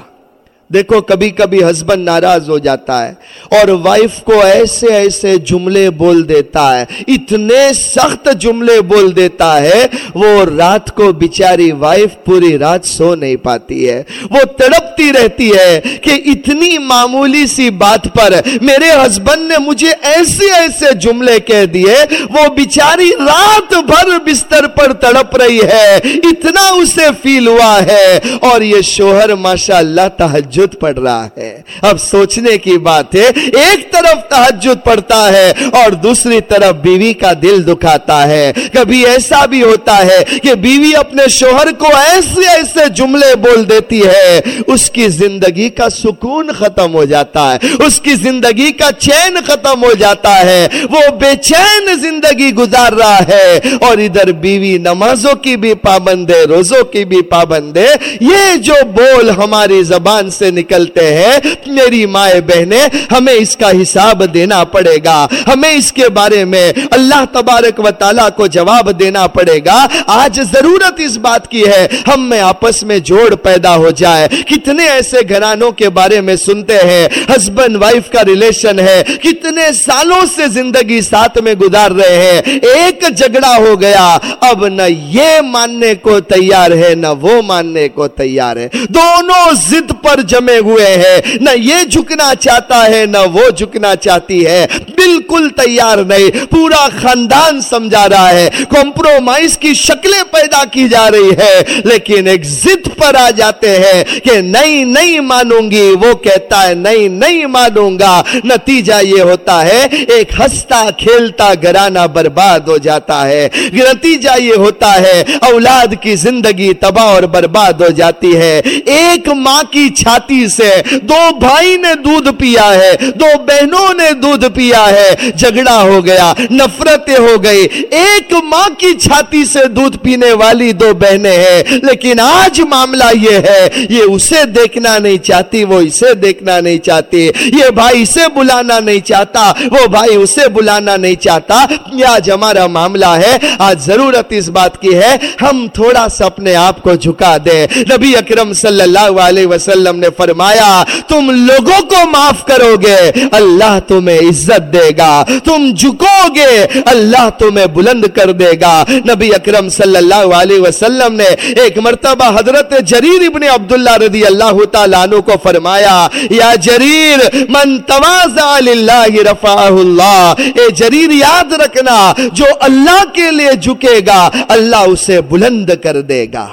دیکھو کبھی کبھی ہسبینڈ ناراض ہو جاتا ہے اور وائف کو ایسے ایسے جملے بول دیتا ہے، اتنے سخت جملے بول دیتا ہے، وہ رات کو بیچاری وائف پوری رات سو نہیں پاتی ہے۔ وہ تڑپ تڑپتی رہتی ہے کہ اتنی معمولی سی بات پر میرے ہسبینڈ نے مجھے ایسے ایسے جملے کہہ دیے، وہ بیچاری رات بھر بستر پر تڑپ رہی ہے، اتنا اسے فیل ہوا ہے۔ اور یہ شوہر ماشاء اللہ تحجد تحجد پڑھ رہا ہے۔ اب سوچنے کی بات ہے، ایک طرف تحجد پڑھتا ہے اور دوسری طرف بیوی کا دل دکھاتا ہے۔ کبھی ایسا بھی ہوتا ہے کہ بیوی اپنے شوہر کو ایسے ایسے جملے بول دیتی ہے، اس کی زندگی کا سکون ختم ہو جاتا ہے، اس کی زندگی کا چین ختم ہو جاتا ہے۔ وہ بے چین زندگی گزار رہا ہے۔ اور ادھر بیوی نمازوں کی بھی پابند ہے، روزوں کی بھی پابند ہے۔ یہ جو بول ہماری زبان سے نکلتے ہیں، میری مائیں بہنیں، ہمیں اس کا حساب دینا پڑے گا۔ ہمیں اس کے بارے میں اللہ تبارک و تعالیٰ کو جواب دینا پڑے گا۔ آج ضرورت اس بات کی ہے، ہم میں آپس میں جوڑ پیدا ہو جائے۔ کتنے ایسے گھرانوں کے بارے میں سنتے ہیں؟ ہسبینڈ وائف کا ریلیشن ہے۔ کتنے سالوں سے زندگی ساتھ میں گزار رہے ہیں؟ ایک جھگڑا ہو گیا۔ اب نہ یہ ماننے کو تیار ہے، نہ وہ ماننے کو تیار ہے۔ دونوں زد پر جمے ہوئے ہیں۔ نہ یہ جھکنا چاہتا ہے، نہ وہ جھکنا چاہتی ہے۔ بالکل تیار نہیں۔ پورا خاندان سمجھا رہا ہے۔ کمپرومائز کی شکلیں پیدا کی جا رہی ہے لیکن ایک زد پر آ جاتے ہیں کہ نہیں نہیں مانوں گی، وہ کہتا ہے نہیں نہیں مانوں گا۔ نتیجہ یہ ہوتا ہے، ایک ہستا کھیلتا گرانا برباد ہو جاتا ہے۔ نتیجہ یہ ہوتا ہے، اولاد کی زندگی تباہ اور برباد ہو جاتی ہے۔ ایک ماں کی چھاتی چھاتی سے دو بھائی نے دودھ پیا ہے، دو بہنوں نے دودھ پیا ہے۔ جھگڑا ہو گیا، نفرتیں ہو گئی۔ ایک ماں کی چھاتی سے دودھ پینے والی دو بہنیں ہیں۔ لیکن آج معاملہ یہ ہے، یہ اسے دیکھنا نہیں چاہتی، وہ اسے دیکھنا نہیں چاہتی۔ یہ بھائی اسے بلانا نہیں چاہتا، وہ بھائی اسے بلانا نہیں چاہتا۔ یہ آج ہمارا معاملہ ہے، آج ضرورت اس بات کی ہے، ہم تھوڑا سا اپنے آپ کو جھکا دے نبی اکرم صلی اللہ علیہ وسلم نے فرمایا، تم لوگوں کو معاف کرو گے اللہ تمہیں عزت دے گا۔ تم جھکو گے اللہ تمہیں بلند کر دے گا۔ نبی اکرم صلی اللہ علیہ وسلم نے ایک مرتبہ حضرت جریر ابن عبداللہ رضی اللہ اللہ تعالیٰ عنہ کو فرمایا، یا جریر، من توازع للہ رفعہ اللہ. اے جریر، یاد رکھنا، جو اللہ کے لیے جھکے گا، اللہ اسے بلند کر دے گا۔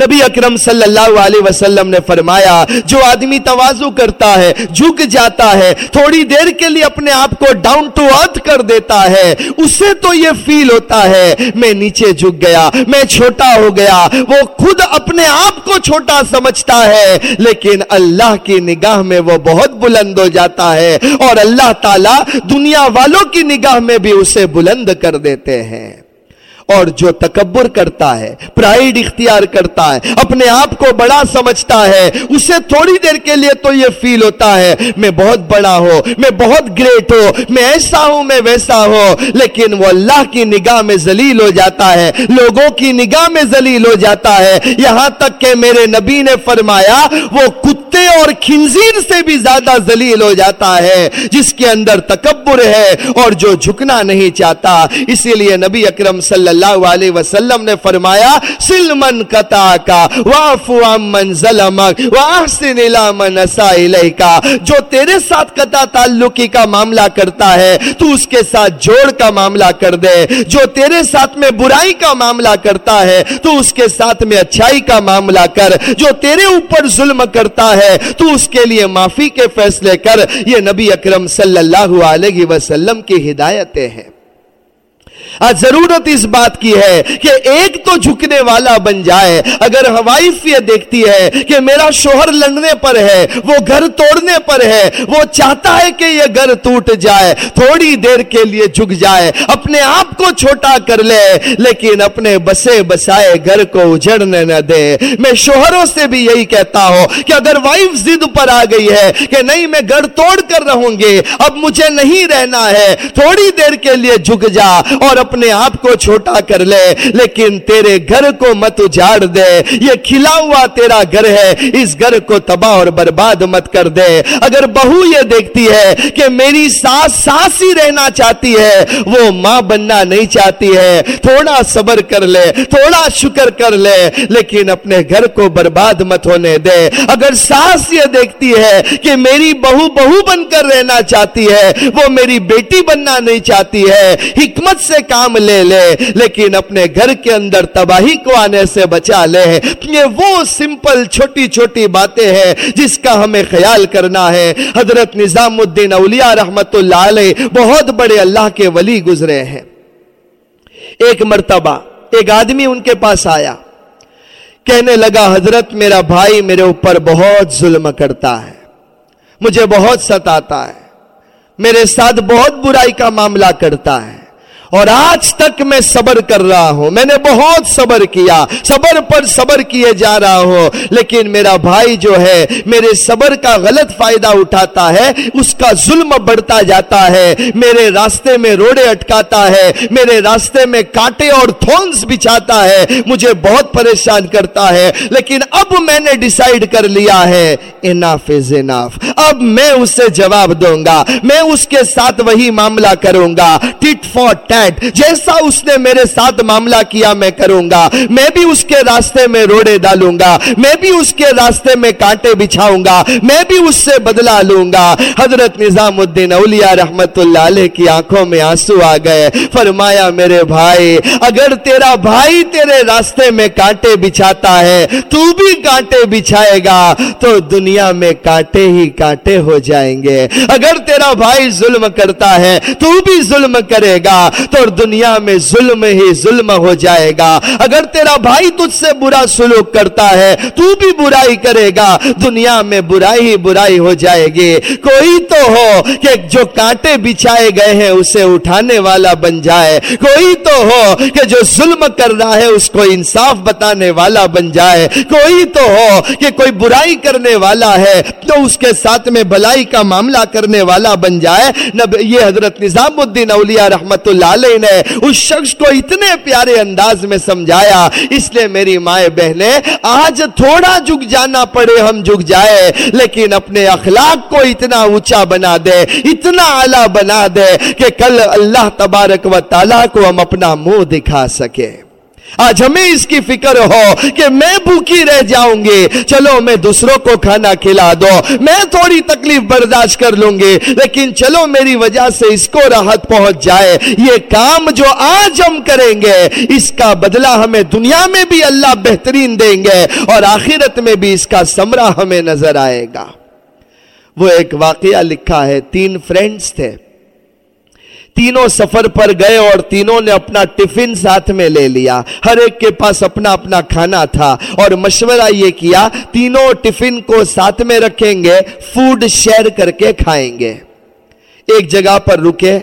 نبی اکرم صلی اللہ علیہ وسلم نے فرمایا، جو آدمی توازو کرتا ہے، جھک جاتا ہے، تھوڑی دیر کے لیے اپنے آپ کو ڈاؤن ٹو ارتھ کر دیتا ہے، اسے تو یہ فیل ہوتا ہے، میں نیچے جھک گیا، میں چھوٹا ہو گیا، وہ خود اپنے آپ کو چھوٹا سمجھتا ہے، لیکن اللہ کی نگاہ میں وہ بہت بلند ہو جاتا ہے، اور اللہ تعالی دنیا والوں کی نگاہ میں بھی اسے بلند کر دیتے ہیں۔ اور جو تکبر کرتا ہے پرائیڈ اختیار کرتا ہے، اپنے آپ کو بڑا سمجھتا ہے، اسے تھوڑی دیر کے لیے تو یہ فیل ہوتا ہے، میں بہت بڑا ہو، میں بہت گریٹ ہو، میں ایسا ہوں، میں ویسا ہو، لیکن وہ اللہ کی نگاہ میں ذلیل ہو جاتا ہے، لوگوں کی نگاہ میں ذلیل ہو جاتا ہے۔ یہاں تک کہ میرے نبی نے فرمایا، وہ کتے اور خنزیر سے بھی زیادہ ذلیل ہو جاتا ہے، جس کے اندر تکبر ہے اور جو جھکنا نہیں چاہتا۔ اسی لیے نبی اکرم صلی اللہ اللہ علیہ وسلم نے فرمایا، سلمن قطع کا وعفو عمن ظلمک واحسن الامن اسائی کا جو تیرے ساتھ قطع تعلقی کا معاملہ کرتا ہے، تو اس کے ساتھ جوڑ کا معاملہ کر دے۔ جو تیرے ساتھ میں برائی کا معاملہ کرتا ہے، تو اس کے ساتھ میں اچھائی کا معاملہ کر۔ جو تیرے اوپر ظلم کرتا ہے، تو اس کے لیے معافی کے فیصلے کر۔ یہ نبی اکرم صلی اللہ علیہ وسلم کی ہدایتیں ہیں۔ آج ضرورت اس بات کی ہے کہ ایک تو جھکنے والا بن جائے۔ اگر وائف یہ دیکھتی ہے کہ میرا شوہر لڑنے پر ہے، وہ گھر توڑنے پر ہے، وہ چاہتا ہے کہ یہ گھر ٹوٹ جائے، تھوڑی دیر کے لیے جھک جائے، اپنے آپ کو چھوٹا کر لے، لیکن اپنے بسے بسائے گھر کو اجڑنے نہ دے۔ میں شوہروں سے بھی یہی کہتا ہوں کہ اگر وائف زد پر آ گئی ہے کہ نہیں، میں گھر توڑ کر رہوں گی، اب مجھے نہیں رہنا ہے، تھوڑی دیر کے لیے جھک جا۔ اور اپنے آپ کو چھوٹا کر لے، لیکن تیرے گھر کو مت اجاڑ دے۔ یہ کھلا ہوا تیرا گھر ہے، اس گھر کو تباہ اور برباد مت کر دے۔ اگر بہو یہ دیکھتی ہے کہ میری ساس ساس ہی رہنا چاہتی ہے، وہ ماں بننا نہیں چاہتی ہے۔ تھوڑا صبر کر لے، تھوڑا شکر کر لے، لیکن اپنے گھر کو برباد مت ہونے دے۔ اگر ساس یہ دیکھتی ہے کہ میری بہو بہو بن کر رہنا چاہتی ہے، وہ میری بیٹی بننا نہیں چاہتی ہے۔ حکمت سے سے کام لے لے، لیکن اپنے گھر کے اندر تباہی کو آنے سے بچا لے۔ یہ وہ سمپل چھوٹی چھوٹی باتیں ہیں جس کا ہمیں خیال کرنا ہے۔ حضرت نظام الدین اولیاء رحمت اللہ علیہ بہت بڑے اللہ کے ولی گزرے ہیں۔ ایک مرتبہ ایک آدمی ان کے پاس آیا۔ کہنے لگا، حضرت، میرا بھائی میرے اوپر بہت ظلم کرتا ہے، مجھے بہت ستاتا ہے، میرے ساتھ بہت برائی کا معاملہ کرتا ہے۔ اور آج تک میں صبر کر رہا ہوں۔ میں نے بہت صبر کیا۔ صبر پر صبر کیے جا رہا ہوں۔ لیکن میرا بھائی جو ہے، میرے صبر کا غلط فائدہ اٹھاتا ہے۔ اس کا ظلم بڑھتا جاتا ہے۔ میرے راستے میں روڑے اٹکاتا ہے۔ میرے راستے میں کانٹے اور تھونس بچھاتا ہے۔ مجھے بہت پریشان کرتا ہے۔ لیکن اب میں نے ڈیسائیڈ کر لیا ہے اناف از اناف اب میں اسے جواب دوں گا۔ میں اس کے ساتھ وہی معاملہ کروں گا۔ ٹٹ فور ٹیٹ جیسا اس نے میرے ساتھ معاملہ کیا میں کروں گا۔ میں بھی اس کے راستے میں روڑے ڈالوں گا۔ میں بھی اس کے راستے میں کانٹے بچھاؤں گا۔ میں بھی اس سے بدلا لوں گا۔ حضرت نظام الدین اولیاء رحمت اللہ علیہ کی آنکھوں میں آنسو آ گئے۔ فرمایا، میرے بھائی، اگر تیرا بھائی تیرے راستے میں کانٹے بچھاتا ہے، تو بھی کانٹے بچھائے گا۔ تو دنیا میں کانٹے ہی کانٹے ہو جائیں گے۔ اگر تیرا بھائی ظلم کرتا ہے، تو بھی ظلم کرے گا۔ تو دنیا میں ظلم ہی ظلم ہو جائے گا۔ اگر تیرا بھائی تجھ سے برا سلوک کرتا ہے، تو بھی برائی کرے گا۔ دنیا میں برائی ہی برائی ہو جائے گی۔ کوئی تو ہو کہ جو کانٹے بچھائے گئے ہیں، اسے اٹھانے والا بن جائے۔ کوئی تو ہو کہ جو ظلم کر رہا ہے، اس کو انصاف بتانے والا بن جائے۔ کوئی تو ہو کہ کوئی برائی کرنے والا ہے، تو اس کے ساتھ میں بلائی کا معاملہ کرنے والا بن جائے۔ یہ حضرت نظام الدین اولیاء رحمت اللہ والے نے اس شخص کو اتنے پیارے انداز میں سمجھایا، اس لیے میری مائیں بہنیں، آج تھوڑا جھک جانا پڑے، ہم جھک جائے لیکن اپنے اخلاق کو اتنا اونچا بنا دے، اتنا اعلیٰ بنا دے کہ کل اللہ تبارک و تعالیٰ کو ہم اپنا منہ دکھا سکے آج ہمیں اس کی فکر ہو کہ میں بھوکی رہ جاؤں گی۔ چلو میں دوسروں کو کھانا کھلا دو۔ میں تھوڑی تکلیف برداشت کر لوں گی، لیکن چلو میری وجہ سے اس کو راحت پہنچ جائے۔ یہ کام جو آج ہم کریں گے، اس کا بدلہ ہمیں دنیا میں بھی اللہ بہترین دیں گے اور آخرت میں بھی اس کا سمرہ ہمیں نظر آئے گا۔ وہ ایک واقعہ لکھا ہے، تین فرینڈز تھے۔ تینوں سفر پر گئے اور تینوں نے اپنا ٹفن ساتھ میں لے لیا۔ ہر ایک کے پاس اپنا اپنا کھانا تھا اور مشورہ یہ کیا، تینوں ٹفن کو ساتھ میں رکھیں گے فوڈ شیئر کر کے کھائیں گے۔ ایک جگہ پر رکے،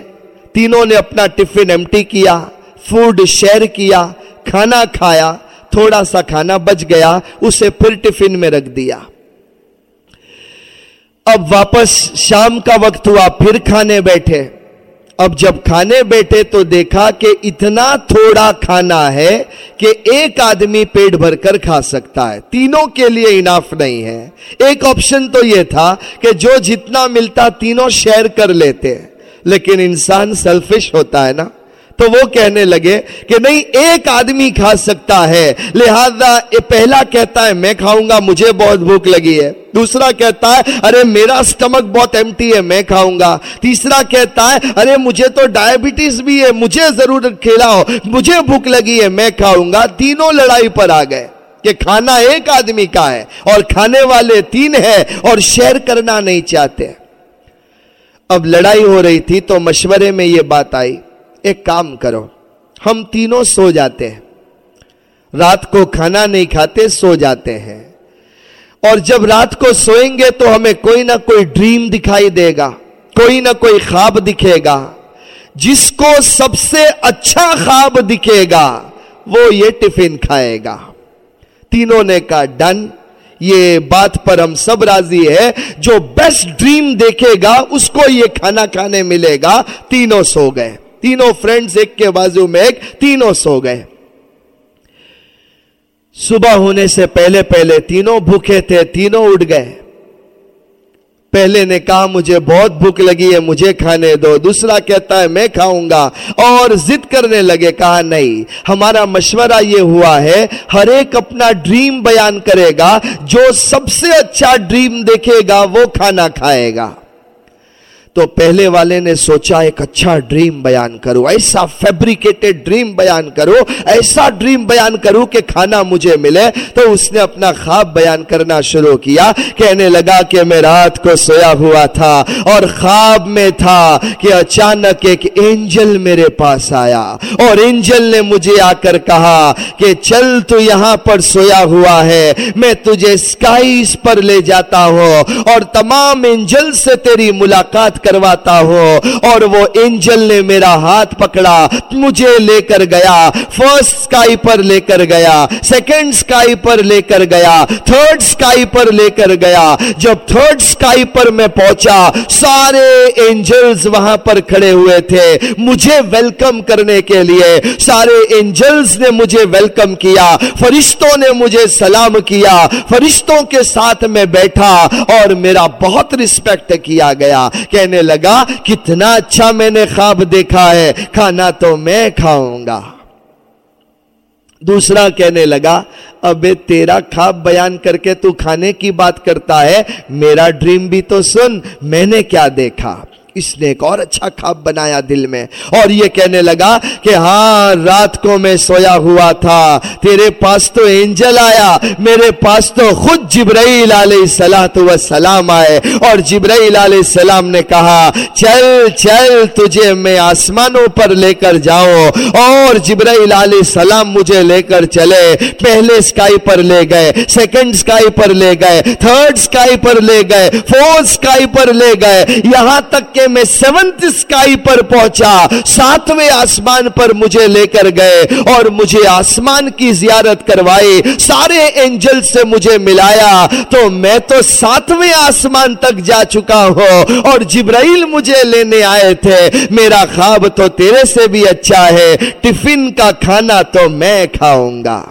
تینوں نے اپنا ٹفن ایمٹی کیا فوڈ شیئر کیا، کھانا کھایا، تھوڑا سا کھانا بچ گیا، اسے پھر ٹفن میں رکھ دیا۔ اب واپس شام کا وقت ہوا، پھر کھانے بیٹھے۔ اب جب کھانے بیٹھے تو دیکھا کہ اتنا تھوڑا کھانا ہے کہ ایک آدمی پیٹ بھر کر کھا سکتا ہے۔ تینوں کے لیے اناف نہیں ہے۔ ایک آپشن تو یہ تھا کہ جو جتنا ملتا تینوں شیئر کر لیتے لیکن انسان سیلفش ہوتا ہے نا۔ تو وہ کہنے لگے کہ نہیں، ایک آدمی کھا سکتا ہے۔ لہذا پہلا کہتا ہے، میں کھاؤں گا، مجھے بہت بھوک لگی ہے۔ دوسرا کہتا ہے، ارے، میرا سٹمک بہت ایمٹی ہے، میں کھاؤں گا۔ تیسرا کہتا ہے، ارے، مجھے تو ڈائبٹیز بھی ہے، مجھے ضرور کھلاؤ، مجھے بھوک لگی ہے، میں کھاؤں گا۔ تینوں لڑائی پر آ گئے کہ کھانا ایک آدمی کا ہے اور کھانے والے تین ہیں اور شیئر کرنا نہیں چاہتے۔ اب لڑائی ہو رہی تھی تو مشورے میں یہ بات آئی۔ ایک کام کرو، ہم تینوں سو جاتے ہیں۔ رات کو کھانا نہیں کھاتے، سو جاتے ہیں۔ اور جب رات کو سوئیں گے تو ہمیں کوئی نہ کوئی ڈریم دکھائی دے گا، کوئی نہ کوئی خواب دکھے گا۔ جس کو سب سے اچھا خواب دکھے گا، وہ یہ ٹفن کھائے گا۔ تینوں نے کہا، ڈن، یہ بات پر ہم سب راضی ہے جو بیسٹ ڈریم دیکھے گا، اس کو یہ کھانا کھانے ملے گا۔ تینوں سو گئے۔ تینوں فرینڈز ایک کے بازو میں ایک تینوں سو گئے۔ صبح ہونے سے پہلے پہلے تینوں بھوکے تھے، تینوں اٹھ گئے۔ پہلے نے کہا، مجھے بہت بھوک لگی ہے، مجھے کھانے دو۔ دوسرا کہتا ہے، میں کھاؤں گا۔ اور ضد کرنے لگے، کہا، نہیں، ہمارا مشورہ یہ ہوا ہے، ہر ایک اپنا ڈریم بیان کرے گا، جو سب سے اچھا ڈریم دیکھے گا، وہ کھانا کھائے گا۔ تو پہلے والے نے سوچا ایک اچھا ڈریم بیان کرو، ایسا فیبریکیٹڈ ڈریم بیان کرو، ایسا ڈریم بیان کرو کہ کھانا مجھے ملے۔ تو اس نے اپنا خواب بیان کرنا شروع کیا، کہنے لگا کہ میں رات کو سویا ہوا تھا اور خواب میں تھا کہ اچانک ایک انجل میرے پاس آیا۔ اور انجل نے مجھے آ کر کہا کہ چل تو یہاں پر سویا ہوا ہے، میں تجھے سکائیز پر لے جاتا ہوں اور تمام انجل سے تیری ملاقات کرواتا ہوں اور وہ انجل نے میرا ہاتھ پکڑا، مجھے لے کر گیا فرسٹ سکائی پر لے کر گیا سیکنڈ سکائی پر لے کر گیا تھرڈ سکائی پر لے کر گیا۔ جب تھرڈ سکائی پر میں پہنچا، سارے انجلز وہاں پر کھڑے ہوئے تھے۔ مجھے ویلکم کرنے کے لیے، سارے انجلز نے مجھے ویلکم کیا، فرشتوں نے مجھے سلام کیا، فرشتوں کے ساتھ میں بیٹھا اور میرا بہت رسپیکٹ کیا گیا۔ کہنے کہنے لگا، کتنا اچھا میں نے خواب دیکھا ہے، کھانا تو میں کھاؤں گا۔ دوسرا کہنے لگا اب تیرا خواب بیان کر کے تو کھانے کی بات کرتا ہے، میرا ڈریم بھی تو سن، میں نے کیا دیکھا۔ اس نے ایک اور اچھا خواب بنایا دل میں اور یہ کہنے لگا کہ ہاں رات کو میں سویا ہوا تھا، تیرے پاس تو انجل آیا، میرے پاس تو خود جبرائیل علیہ السلام آئے۔ اور جبرائیل علیہ السلام نے کہا، چل چل، تجھے میں آسمانوں پر لے کر جاؤں۔ اور جبرائیل علیہ السلام مجھے لے کر چلے۔ پہلے سکائی پر لے گئے، سیکنڈ سکائی پر لے گئے، تھرڈ سکائی پر لے گئے، فورتھ سکائی پر لے گئے۔ یہاں تک کہ میں سیونتھ سکائی پر پہنچا، ساتویں آسمان پر مجھے لے کر گئے اور مجھے آسمان کی زیارت کروائی سارے انجل سے مجھے ملایا۔ تو میں تو ساتویں آسمان تک جا چکا ہوں اور جبرائیل مجھے لینے آئے تھے۔ میرا خواب تو تیرے سے بھی اچھا ہے، ٹفن کا کھانا تو میں کھاؤں گا۔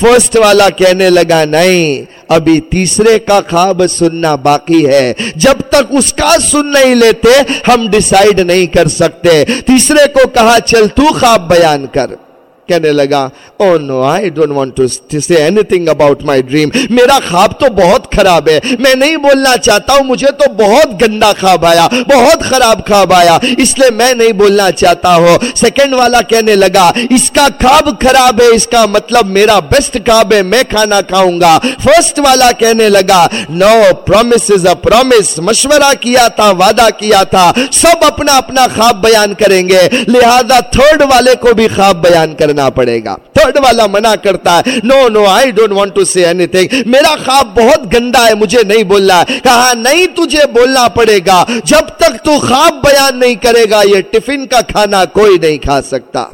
فرسٹ والا کہنے لگا، نہیں، ابھی تیسرے کا خواب سننا باقی ہے۔ جب تک اس کا سن نہیں لیتے، ہم ڈیسائیڈ نہیں کر سکتے۔ تیسرے کو کہا، چل تو خواب بیان کر۔ کہنے لگا او no I don't want to say anything about my dream میرا خواب تو بہت خراب ہے. میں نہیں بولنا چاہتا ہوں، مجھے تو بہت گندا خواب آیا، بہت خراب خواب آیا. اس لیے میں نہیں بولنا چاہتا ہوں. سیکنڈ والا کہنے لگا، اس کا خواب خراب ہے، اس کا مطلب میرا بیسٹ خواب ہے، میں کھانا کھاؤں گا. فرسٹ والا کہنے لگا نو پرومس از اے پرومس مشورہ کیا تھا، وعدہ کیا تھا. سب اپنا اپنا خواب بیان کریں گے. لہذا تھرڈ والے کو بھی خواب بیان کرنا کرنا پڑے گا۔ تھرڈ والا منع کرتا ہے no no I don't want to see any thing میرا خواب بہت گندا ہے، مجھے نہیں بولنا۔ ہے کہا، نہیں، تجھے بولنا پڑے گا۔ جب تک تو خواب بیان نہیں کرے گا، یہ ٹفن کا کھانا کوئی نہیں کھا سکتا۔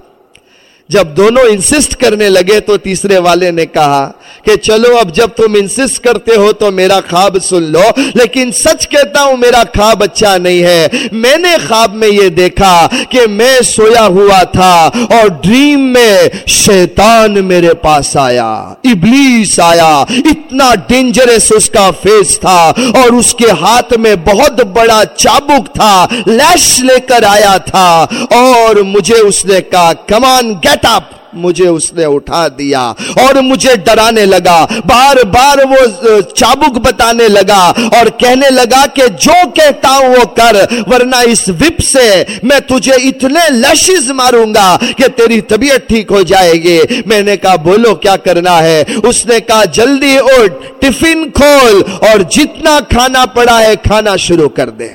جب دونوں انسسٹ کرنے لگے تو تیسرے والے نے کہا کہ چلو اب جب تم انسسٹ کرتے ہو تو میرا خواب سن لو، لیکن سچ کہتا ہوں میرا خواب اچھا نہیں ہے۔ میں نے خواب میں یہ دیکھا کہ میں سویا ہوا تھا اور ڈریم میں شیطان میرے پاس آیا۔ ابلیس آیا۔ اتنا ڈینجرس اس کا فیس تھا اور اس کے ہاتھ میں بہت بڑا چابک تھا لیش لے کر آیا تھا اور مجھے اس نے کہا کمان گیٹ مجھے اس نے اٹھا دیا اور مجھے ڈرانے لگا۔ بار بار وہ چابک بتانے لگا اور کہنے لگا کہ جو کہتا ہوں وہ کر، ورنہ اس وپ سے میں تجھے اتنے لشز ماروں گا کہ تیری طبیعت ٹھیک ہو جائے گی۔ میں نے کہا، بولو کیا کرنا ہے؟ اس نے کہا، جلدی اٹھ، ٹفن کھول اور جتنا کھانا پڑا ہے کھانا شروع کر دے۔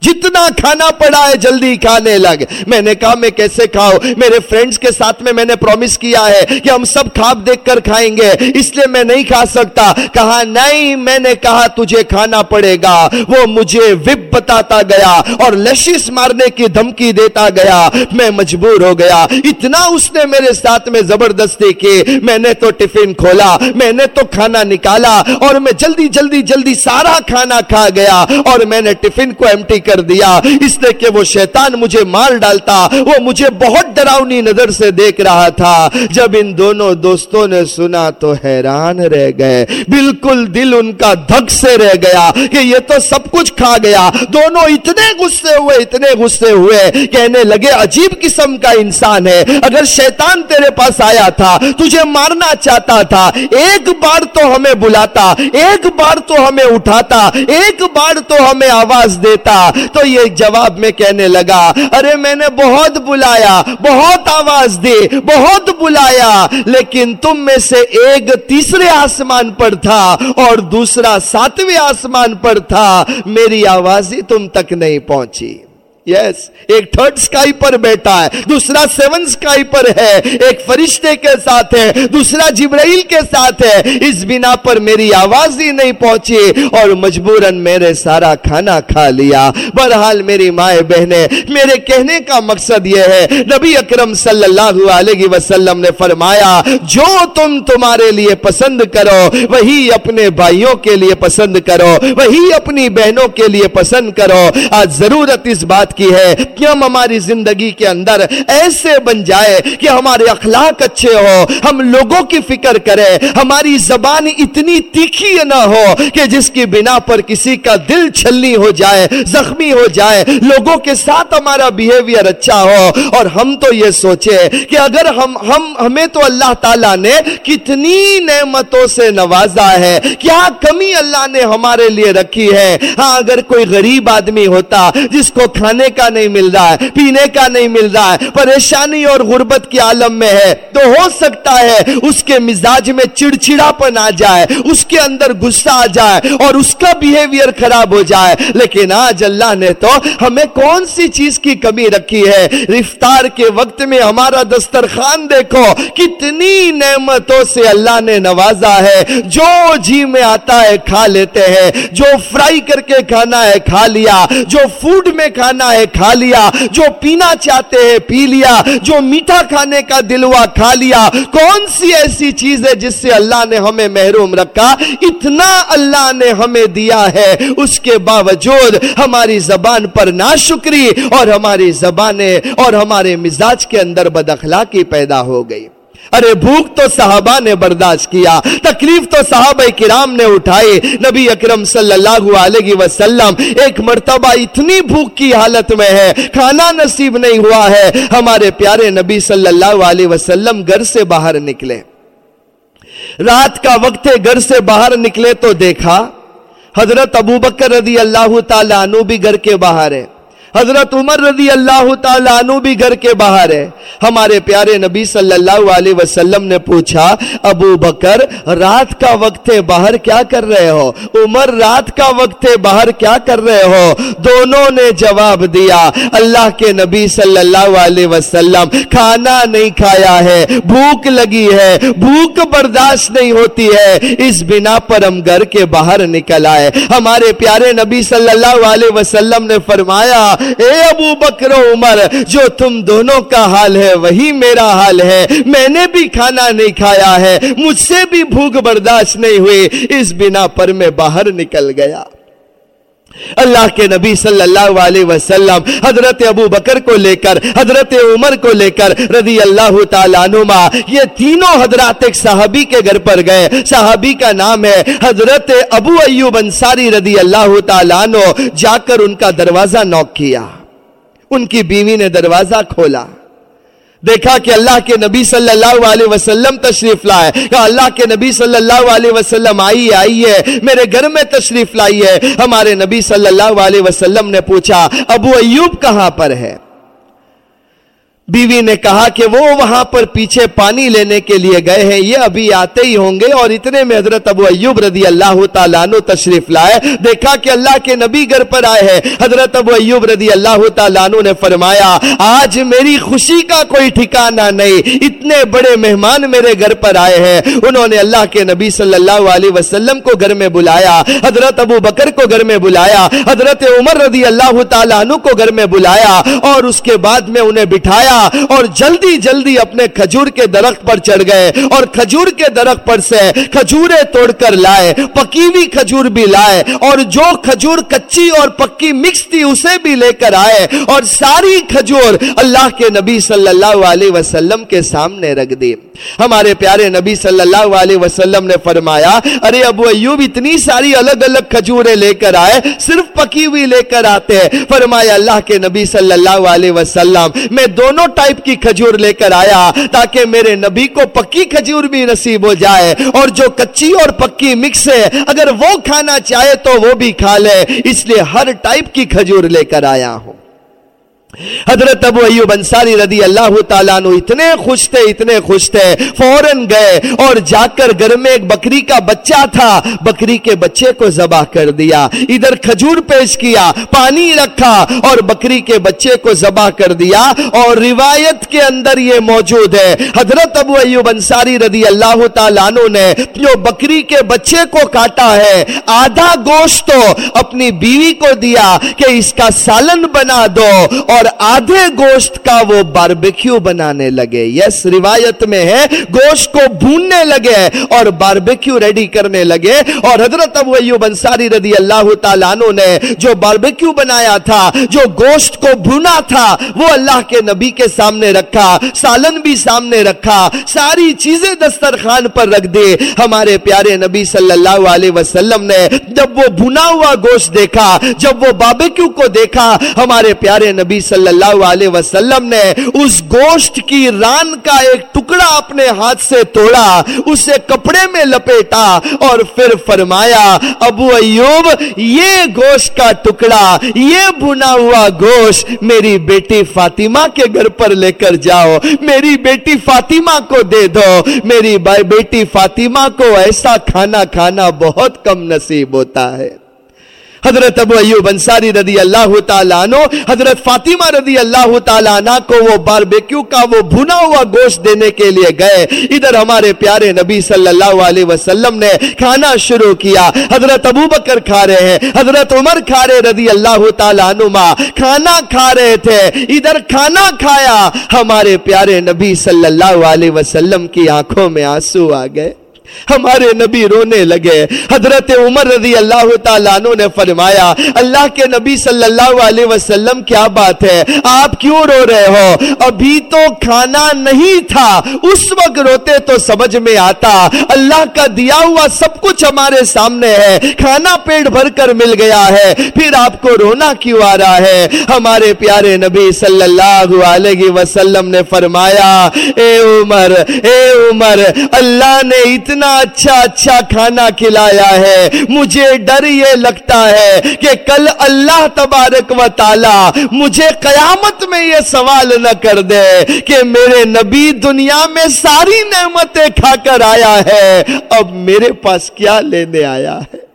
جتنا کھانا پڑا ہے جلدی کھانے لگ۔ میں نے کہا، میں کیسے کھاؤ میرے فرینڈز کے ساتھ میں میں نے پرومس کیا ہے کہ ہم سب خواب دیکھ کر کھائیں گے۔ اس لیے میں نہیں کھا سکتا۔ کہا، نہیں، میں نے کہا، تجھے کھانا پڑے گا۔ وہ مجھے وپ بتاتا گیا اور لشیس مارنے کی دھمکی دیتا گیا۔ میں مجبور ہو گیا۔ اتنا اس نے میرے ساتھ میں زبردستی کی۔ میں نے تو ٹفن کھولا، میں نے تو کھانا نکالا اور میں جلدی جلدی جلدی سارا کھانا کھا گیا اور میں نے ٹفن کو ایمٹی کر دیا۔ اس نے کہ وہ شیطان مجھے مار ڈالتا، وہ مجھے بہت ڈراؤنی نظر سے دیکھ رہا تھا۔ جب ان دونوں دوستوں نے سنا تو حیران رہ گئے۔ بالکل دل ان کا دھک سے رہ گیا کہ یہ تو سب کچھ کھا گیا۔ دونوں اتنے غصے ہوئے، اتنے غصے ہوئے۔ کہنے لگے، عجیب قسم کا انسان ہے۔ اگر شیطان تیرے پاس آیا تھا، تجھے مارنا چاہتا تھا۔ ایک بار تو ہمیں بلاتا، ایک بار تو ہمیں اٹھاتا، ایک بار تو ہمیں آواز دیتا۔ تو یہ جواب میں کہنے لگا، ارے میں نے بہت بلایا، بہت آواز دی، بہت بلایا، لیکن تم میں سے ایک تیسرے آسمان پر تھا اور دوسرا ساتویں آسمان پر تھا، میری آواز ہی تم تک نہیں پہنچی۔ یس ایک تھرڈ سکائی پر بیٹھا ہے، دوسرا سیون سکائی پر ہے۔ ایک فرشتے کے ساتھ ہے، دوسرا جبرائیل کے ساتھ ہے۔ اس بنا پر میری آواز ہی نہیں پہنچی اور مجبوراً میرے سارا کھانا کھا لیا۔ بہرحال میری مائیں بہنیں، میرے کہنے کا مقصد یہ ہے، نبی اکرم صلی اللہ علیہ وسلم نے فرمایا، جو تم تمہارے لیے پسند کرو، وہی اپنے بھائیوں کے لیے پسند کرو، وہی اپنی بہنوں کے لیے پسند کرو۔ آج ضرورت اس بات کی ہے کہ ہم ہماری زندگی کے اندر ایسے بن جائے کہ ہمارے اخلاق اچھے ہو، ہم لوگوں کی فکر کرے ہماری زبان اتنی تیکھی نہ ہو کہ جس کی بنا پر کسی کا دل چھلنی ہو جائے، زخمی ہو جائے، لوگوں کے ساتھ ہمارا بیہیویئر اچھا ہو۔ اور ہم تو یہ سوچے کہ اگر ہم ہم، ہمیں تو اللہ تعالیٰ نے کتنی نعمتوں سے نوازا ہے، کیا کمی اللہ نے ہمارے لیے رکھی ہے؟ ہاں اگر کوئی غریب آدمی ہوتا جس کو کھانے کا نہیں مل رہا ہے، پینے کا نہیں مل رہا ہے۔ پریشانی اور غربت کے عالم میں ہے۔ تو ہو سکتا ہے اس کے مزاج میں چڑچڑا پن آ جائے، اس کے اندر غصہ آ جائے اور اس کا بیہیویئر خراب ہو جائے۔ لیکن آج اللہ نے تو ہمیں کون سی چیز کی کمی رکھی ہے؟ رفتار کے وقت میں ہمارا دسترخوان دیکھو، کتنی نعمتوں سے اللہ نے نوازا ہے۔ جو جی میں آتا ہے کھا لیتے ہیں، جو فرائی کر کے کھانا ہے کھا لیا، جو فوڈ میں کھانا ہے کھا لیا، جو پینا چاہتے ہیں پی لیا، جو میٹھا کھانے کا دلوا کھا لیا۔ کون سی ایسی چیز ہے جس سے اللہ نے ہمیں محروم رکھا؟ اتنا اللہ نے ہمیں دیا ہے۔ اس کے باوجود ہماری زبان پر ناشکری اور ہماری زبانیں اور ہمارے مزاج کے اندر بد اخلاقی پیدا ہو گئی۔ ارے بھوک تو صحابہ نے برداشت کیا، تکلیف تو صحابہ کرام نے اٹھائی نبی اکرم صلی اللہ علیہ وسلم ایک مرتبہ اتنی بھوک کی حالت میں ہے، کھانا نصیب نہیں ہوا ہے۔ ہمارے پیارے نبی صلی اللہ علیہ وسلم گھر سے باہر نکلے۔ رات کا وقت ہے، گھر سے باہر نکلے تو دیکھا، حضرت ابو بکر رضی اللہ تعالیٰ عنہ بھی گھر کے باہر ہے۔ حضرت عمر رضی اللہ تعالیٰ عنہ بھی گھر کے باہر ہے۔ ہمارے پیارے نبی صلی اللہ علیہ وسلم نے پوچھا، ابو بکر، رات کا وقت ہے باہر کیا کر رہے ہو؟ عمر، رات کا وقت ہے باہر کیا کر رہے ہو؟ دونوں نے جواب دیا، اللہ کے نبی صلی اللہ علیہ وسلم کھانا نہیں کھایا ہے، بھوک لگی ہے، بھوک برداشت نہیں ہوتی ہے۔ اس بنا پر ہم گھر کے باہر نکل آئے۔ ہمارے پیارے نبی صلی اللہ علیہ وسلم نے فرمایا اے ابو بکر و عمر، جو تم دونوں کا حال ہے، وہی میرا حال ہے۔ میں نے بھی کھانا نہیں کھایا ہے، مجھ سے بھی بھوک برداشت نہیں ہوئی۔ اس بنا پر میں باہر نکل گیا۔ اللہ کے نبی صلی اللہ علیہ وسلم حضرت ابو بکر کو لے کر، حضرت عمر کو لے کر رضی اللہ تعالیٰ نما یہ تینوں حضرات ایک صحابی کے گھر پر گئے۔ صحابی کا نام ہے حضرت ابو ایوب انصاری رضی اللہ تعالیٰ نو جا کر ان کا دروازہ نوک کیا۔ ان کی بیوی نے دروازہ کھولا۔ دیکھا کہ اللہ کے نبی صلی اللہ علیہ وسلم تشریف لائے، کہا اللہ کے نبی صلی اللہ علیہ وسلم آئی آئی ہے، میرے گھر میں تشریف لائی ہے۔ ہمارے نبی صلی اللہ علیہ وسلم نے پوچھا، ابو ایوب کہاں پر ہے؟ بیوی نے کہا کہ وہ وہاں پر پیچھے پانی لینے کے لیے گئے ہیں، یہ ابھی آتے ہی ہوں گے اور اتنے میں حضرت ابو ایوب رضی اللہ تعالیٰ عنہ تشریف لائے۔ دیکھا کہ اللہ کے نبی گھر پر آئے ہیں۔ حضرت ابو ایوب رضی اللہ تعالیٰ عنہ نے فرمایا، آج میری خوشی کا کوئی ٹھکانہ نہیں، اتنے بڑے مہمان میرے گھر پر آئے ہیں۔ انہوں نے اللہ کے نبی صلی اللہ علیہ وسلم کو گھر میں بلایا، حضرت ابو بکر کو گھر میں بلایا، حضرت عمر رضی اللہ تعالیٰ عنہ کو گھر میں بلایا اور اس کے بعد میں انہیں بٹھایا۔ اور جلدی جلدی اپنے کھجور کے درخت پر چڑھ گئے اور کھجور کے درخت پر سے کھجورے توڑ کر لائے پکی ہوئی کھجور بھی لائے اور جو کھجور کچی اور پکی مکس تھی اسے بھی لے کر آئے اور ساری کھجور اللہ کے نبی صلی اللہ علیہ وسلم کے سامنے رکھ دی۔ ہمارے پیارے نبی صلی اللہ علیہ وسلم نے فرمایا، ارے ابو ایوب، اتنی ساری الگ الگ کھجورے لے کر آئے، صرف پکی ہوئی لے کر آتے۔ ہیں فرمایا، اللہ کے نبی صلی اللہ علیہ وسلم، میں دونوں ٹائپ کی کھجور لے کر آیا تاکہ میرے نبی کو پکی کھجور بھی نصیب ہو جائے اور جو کچی اور پکی مکس ہے، اگر وہ کھانا چاہے تو وہ بھی کھا لے۔ اس لیے ہر ٹائپ کی کھجور لے کر آیا ہوں۔ حضرت ابو ایوب انصاری رضی اللہ تعالیٰ عنہ اتنے خوش تھے، اتنے خوش تھے۔ فوراً گئے اور جا کر گھر میں ایک بکری کا بچہ تھا۔ بکری کے بچے کو ذبح کر دیا۔ ادھر کھجور پیش کیا، پانی رکھا اور بکری کے بچے کو ذبح کر دیا۔ اور روایت کے اندر یہ موجود ہے، حضرت ابو ایوب انصاری رضی اللہ تعالیٰ عنہ نے جو بکری کے بچے کو کاٹا ہے، آدھا گوشت تو اپنی بیوی کو دیا کہ اس کا سالن بنا دو۔ اور اور آدھے گوشت کا وہ باربیکیو بنانے لگے۔ یس روایت میں ہے، گوشت کو بھوننے لگے اور باربیکیو ریڈی کرنے لگے۔ اور حضرت ابو ایوب انصاری رضی اللہ تعالیٰ عنہ نے جو باربیکیو بنایا تھا، جو گوشت کو بھونا تھا، وہ اللہ کے نبی کے سامنے رکھا، سالن بھی سامنے رکھا، ساری چیزیں دسترخوان پر رکھ دی۔ ہمارے پیارے نبی صلی اللہ علیہ وسلم نے جب وہ بھنا ہوا گوشت دیکھا، جب وہ بابیکیو کو دیکھا، ہمارے پیارے نبی صلی اللہ علیہ وسلم نے اس گوشت کی ران کا ایک ٹکڑا اپنے ہاتھ سے توڑا، اسے کپڑے میں لپیٹا اور پھر فرمایا، ابو ایوب، یہ گوشت کا ٹکڑا، یہ بھنا ہوا گوشت میری بیٹی فاطمہ کے گھر پر لے کر جاؤ، میری بیٹی فاطمہ کو دے دو۔ میری بیٹی فاطمہ کو ایسا کھانا کھانا بہت کم نصیب ہوتا ہے۔ حضرت ابو ایوب انصاری رضی اللہ تعالیٰ عنہ، حضرت فاطمہ رضی اللہ تعالیٰ عنہ کو وہ باربیکیو کا وہ بھنا ہوا گوشت دینے کے لیے گئے۔ ادھر ہمارے پیارے نبی صلی اللہ علیہ وسلم نے کھانا شروع کیا۔ حضرت ابو بکر کھا رہے ہیں، حضرت عمر کھا رہے رضی اللہ تعالیٰ عنہ کھانا کھا رہے تھے، ادھر کھانا کھایا۔ ہمارے پیارے نبی صلی اللہ علیہ وسلم کی آنکھوں میں آنسو آ گئے۔ ہمارے نبی رونے لگے۔ حضرت عمر رضی اللہ تعالیٰ عنہ نے فرمایا، اللہ کے نبی صلی اللہ علیہ وسلم کیا بات ہے؟ آپ کیوں رو رہے ہو؟ ابھی تو کھانا نہیں تھا، اس وقت روتے تو سمجھ میں آتا۔ اللہ کا دیا ہوا سب کچھ ہمارے سامنے ہے۔ کھانا پیٹ بھر کر مل گیا ہے۔ پھر آپ کو رونا کیوں آ رہا ہے؟ ہمارے پیارے نبی صلی اللہ علیہ وسلم نے فرمایا، اے عمر اے عمر، اللہ نے اتنا اتنا اچھا اچھا کھانا کھلایا ہے مجھے ڈر یہ لگتا ہے کہ کل اللہ تبارک و تعالی مجھے قیامت میں یہ سوال نہ کر دے کہ میرے نبی دنیا میں ساری نعمتیں کھا کر آیا ہے اب میرے پاس کیا لینے آیا ہے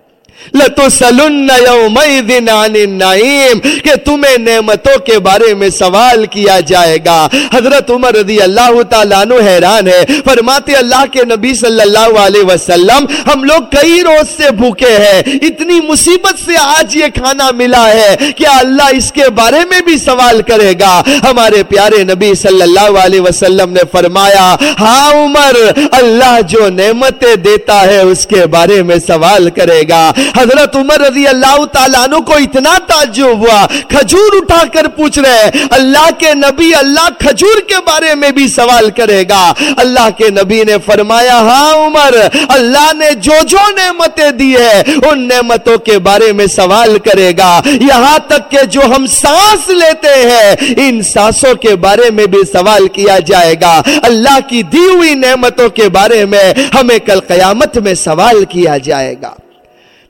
لَتُسَلُنَّ يَوْمَئِذٍ عَنِ النَّعِيمِ، کہ تمہیں نعمتوں کے بارے میں سوال کیا جائے گا۔ حضرت عمر رضی اللہ تعالیٰ عنہ حیران ہے۔ فرماتے اللہ کے نبی صلی اللہ علیہ وسلم، ہم لوگ کئی روز سے بھوکے ہیں۔ اتنی مصیبت سے آج یہ کھانا ملا ہے کیا اللہ اس کے بارے میں بھی سوال کرے گا۔ ہمارے پیارے نبی صلی اللہ علیہ وسلم نے فرمایا ہاں عمر، اللہ جو نعمتیں دیتا ہے اس کے بارے میں سوال کرے گا۔ حضرت عمر رضی اللہ تعالیٰ عنہ کو اتنا تعجب ہوا، کھجور اٹھا کر پوچھ رہے اللہ کے نبی اللہ کھجور کے بارے میں بھی سوال کرے گا۔ اللہ کے نبی نے فرمایا ہاں عمر، اللہ نے جو جو نعمتیں دی ہے ان نعمتوں کے بارے میں سوال کرے گا۔ یہاں تک کہ جو ہم سانس لیتے ہیں، ان سانسوں کے بارے میں بھی سوال کیا جائے گا۔ اللہ کی دی ہوئی نعمتوں کے بارے میں ہمیں کل قیامت میں سوال کیا جائے گا۔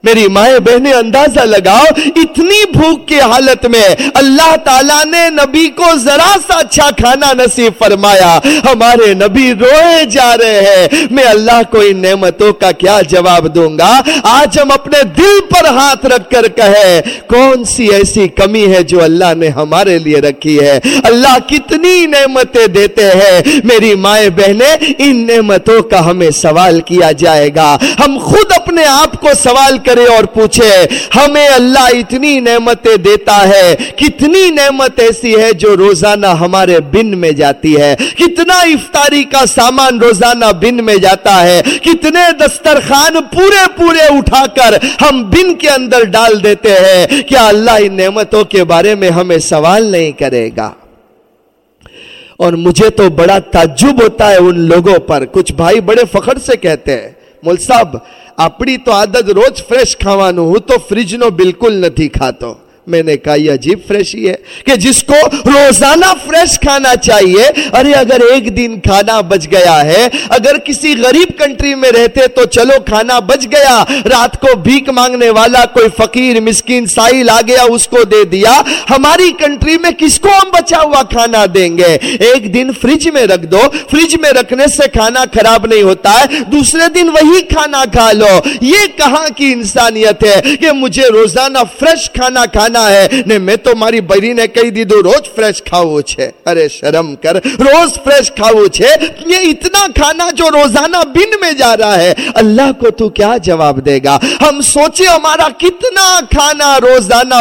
میری مائیں بہنیں اندازہ لگاؤ، اتنی بھوک کی حالت میں اللہ تعالیٰ نے نبی کو ذرا سا اچھا کھانا نصیب فرمایا۔ ہمارے نبی روئے جا رہے ہیں۔ میں اللہ کو ان نعمتوں کا کیا جواب دوں گا؟ آج ہم اپنے دل پر ہاتھ رکھ کر کہے کون سی ایسی کمی ہے جو اللہ نے ہمارے لیے رکھی ہے؟ اللہ کتنی نعمتیں دیتے ہیں۔ میری مائیں بہنیں، ان نعمتوں کا ہمیں سوال کیا جائے گا۔ ہم خود اپنے آپ کو سوال کر کرے اور پوچھے، ہمیں اللہ اتنی نعمتیں دیتا ہے، کتنی نعمت ایسی ہے جو روزانہ ہمارے بن میں جاتی ہے؟ کتنا افطاری کا سامان روزانہ بن میں جاتا ہے؟ کتنے دسترخان پورے پورے اٹھا کر ہم بن کے اندر ڈال دیتے ہیں؟ کیا اللہ ان نعمتوں کے بارے میں ہمیں سوال نہیں کرے گا؟ اور مجھے تو بڑا تعجب ہوتا ہے ان لوگوں پر۔ کچھ بھائی بڑے فخر سے کہتے ہیں، مول صاحب આપણી તો આદત રોજ ફ્રેશ ખાવાનું. હું તો ફ્રીજનો બિલકુલ નથી ખાતો. میں نے کہا، یہ عجیب فریشی ہے کہ جس کو روزانہ فریش کھانا چاہیے، ارے اگر ایک دن کھانا بچ گیا ہے، اگر کسی غریب کنٹری میں رہتے تو چلو کھانا بچ گیا۔ رات کو بھیک مانگنے والا کوئی فقیر، مسکین، سائل آ گیا، اس کو دے دیا۔ ہماری کنٹری میں کس کو ہم بچا ہوا کھانا دیں گے؟ ایک دن فریج میں رکھ دو۔ فریج میں رکھنے سے کھانا خراب نہیں ہوتا ہے۔ دوسرے دن وہی کھانا کھا لو۔ یہ کہاں کی انسانیت ہے کہ مجھے روزانہ فریش کھانا کھانا نہیں، میں تو میری بری نے اللہ کو تو کیا جواب دے گا؟ روزانہ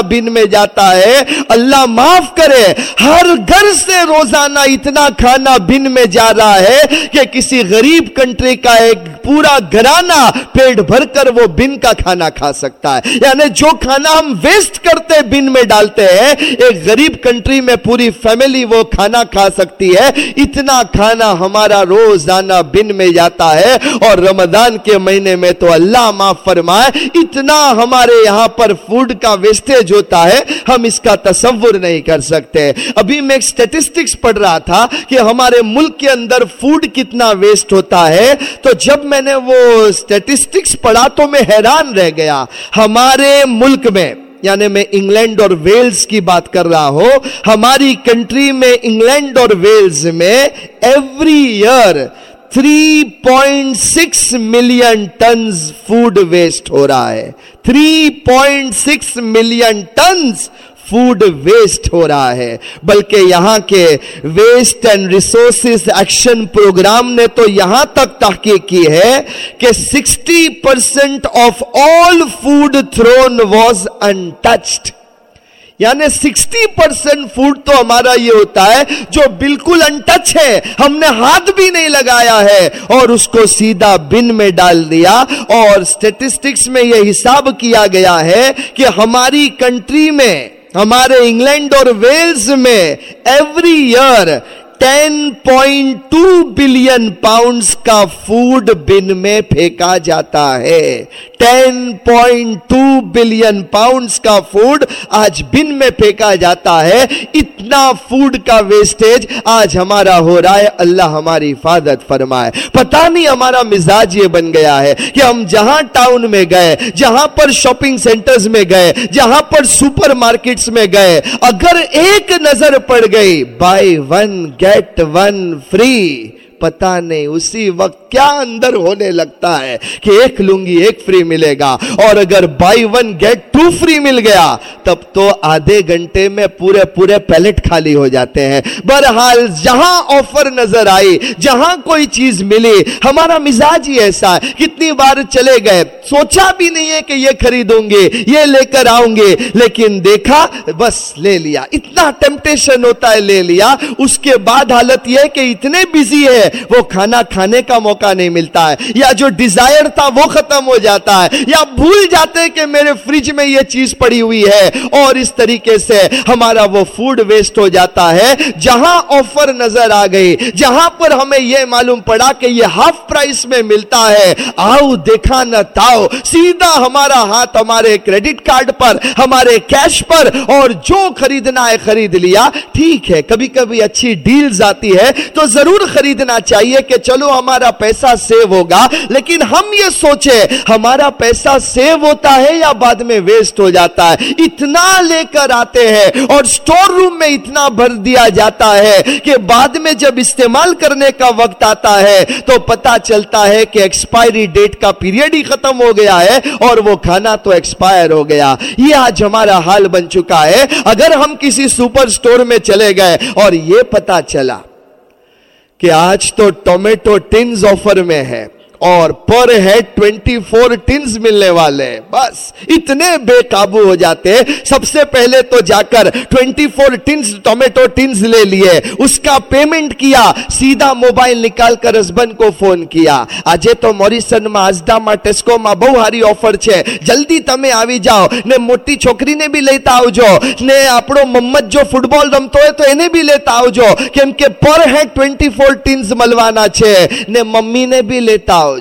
اللہ معاف کرے۔ ہر گھر سے روزانہ اتنا کھانا بن میں جا رہا ہے کہ کسی گریب کنٹری کا پورا گھرانا پیٹ بھر کر وہ بن کا کھانا کھا سکتا ہے۔ یعنی جو کھانا ہم ویسٹ کرتے ہیں بن میں ڈالتے ہیں، ایک غریب کنٹری میں پوری فیملی وہ کھانا کھا سکتی ہے۔ اتنا کھانا ہمارا روزانہ بن میں جاتا ہے اور رمضان کے مہینے میں تو اللہ معاف فرمائے، اتنا ہمارے یہاں پر فوڈ کا ویسٹیج ہوتا ہے، ہم اس کا تصور نہیں کر سکتے۔ ابھی میں ایک سٹیٹسٹکس پڑھ رہا تھا کہ ہمارے ملک کے اندر فوڈ کتنا ویسٹ ہوتا ہے۔ تو جب میں نے وہ سٹیٹسٹکس پڑھا تو میں حیران رہ گیا۔ ہمارے ملک میں یعنی میں انگلینڈ اور ویلز کی بات کر رہا ہوں، ہماری کنٹری میں انگلینڈ اور ویلز میں every year 3.6 million tonnes food waste ہو رہا ہے۔ 3.6 ملین ٹنز فوڈ ویسٹ ہو رہا ہے۔ بلکہ یہاں کے waste and resources action programme نے تو یہاں تک تحقیق کی ہے کہ sixty percent of all food thrown was untouched یعنی سکسٹی پرسینٹ فوڈ تو ہمارا یہ ہوتا ہے جو بالکل انٹچ ہے، ہم نے ہاتھ بھی نہیں لگایا ہے۔ اور اس کو سیدھا بن میں ڈال دیا۔ اور سٹیٹسٹکس میں یہ حساب کیا گیا ہے کہ ہماری کنٹری میں ہمارے انگلینڈ اور ویلز میں every year ten point two billion pounds کا فوڈ بن میں پھینکا جاتا ہے۔ Ten point two billion pounds کا فوڈ آج بن میں پھینکا جاتا ہے۔ اتنا فوڈ کا ویسٹیج آج ہمارا ہو رہا ہے۔ اللہ ہماری حفاظت فرمائے۔ پتہ نہیں ہمارا مزاج یہ بن گیا ہے کہ ہم جہاں ٹاؤن میں گئے، جہاں پر شاپنگ سینٹرز میں گئے، جہاں پر سپر مارکیٹس میں گئے، اگر ایک نظر پڑ گئی buy one get one free. پتا نہیں، اسی وقت کیا اندر ہونے لگتا ہے کہ ایک لوں گی ایک فری ملے گا اور اگر buy one get two free مل گیا، تب تو آدھے گھنٹے میں پورے پورے پیلٹ خالی ہو جاتے ہیں۔ بہرحال، جہاں آفر نظر آئی، جہاں کوئی چیز ملی، ہمارا مزاج ہی ایسا ہے۔ کتنی بار چلے گئے، سوچا بھی نہیں ہے کہ یہ خریدوں گے، یہ لے کر آؤں گے، لیکن دیکھا، بس لے لیا۔ اتنا ٹیمپٹیشن ہوتا ہے، لے لیا۔ اس کے بعد حالت یہ کہ اتنے بزی ہے وہ کھانا کھانے کا موقع نہیں ملتا ہے، یا جو ڈیزائر تھا وہ ختم ہو جاتا ہے، یا بھول جاتے کہ میرے فریج میں یہ چیز پڑی ہوئی ہے۔ اور اس طریقے سے ہمارا وہ فوڈ ویسٹ ہو جاتا ہے، جہاں آفر نظر آ گئی، جہاں پر ہمیں یہ معلوم پڑا کہ یہ ہاف پرائس میں ملتا ہے۔ آؤ دیکھا نہ تاؤ، سیدھا ہمارا ہاتھ ہمارے کریڈٹ کارڈ پر، ہمارے کیش پر، اور جو خریدنا ہے خرید لیا۔ ٹھیک ہے، کبھی کبھی اچھی ڈیلز آتی ہے تو ضرور خریدنا چاہیے کہ چلو ہمارا پیسہ سیو ہوگا، لیکن ہم یہ سوچے ہمارا پیسہ سیو ہوتا ہے یا بعد میں ویسٹ ہو جاتا ہے؟ اتنا لے کر آتے ہیں اور سٹور روم میں اتنا بھر دیا جاتا ہے کہ بعد میں جب استعمال کرنے کا وقت آتا ہے تو پتا چلتا ہے کہ ایکسپائری ڈیٹ کا پیریڈ ہی ختم ہو گیا ہے اور وہ کھانا تو ایکسپائر ہو گیا۔ یہ آج ہمارا حال بن چکا ہے۔ اگر ہم کسی سپر سٹور میں چلے گئے اور یہ پتا چلا کہ آج تو ٹومیٹو ٹنز آفر میں ہیں۔ اور پر ہے ٹوینٹی فور ٹنز ملنے والے۔ بس، اتنے بے قابو ہو جاتے۔ سب سے پہلے تو جا کر twenty four tons tomato tons لے لیے۔ اس کا پیمنٹ کیا۔ سیدھا موبائل نکال کر ہسبینڈ کو ફોન કિયા આજે તો મોરિસનમાં આઝદામાં ટેસ્કોમાં બહુ સારી ઓફર છે જલ્દી તમે આવી જાઓ ને મોટી છોકરીને બી લેતા આવજો ને આપણો મમ્મદ જો ફૂટબોલ રમતો હોય તો એને બી લેતા આવજો કેમ કે પર હેડ ટ્વેન્ટી ફોર ટીન્સ મળવાના છે ને મમ્મીને બી લેતા алло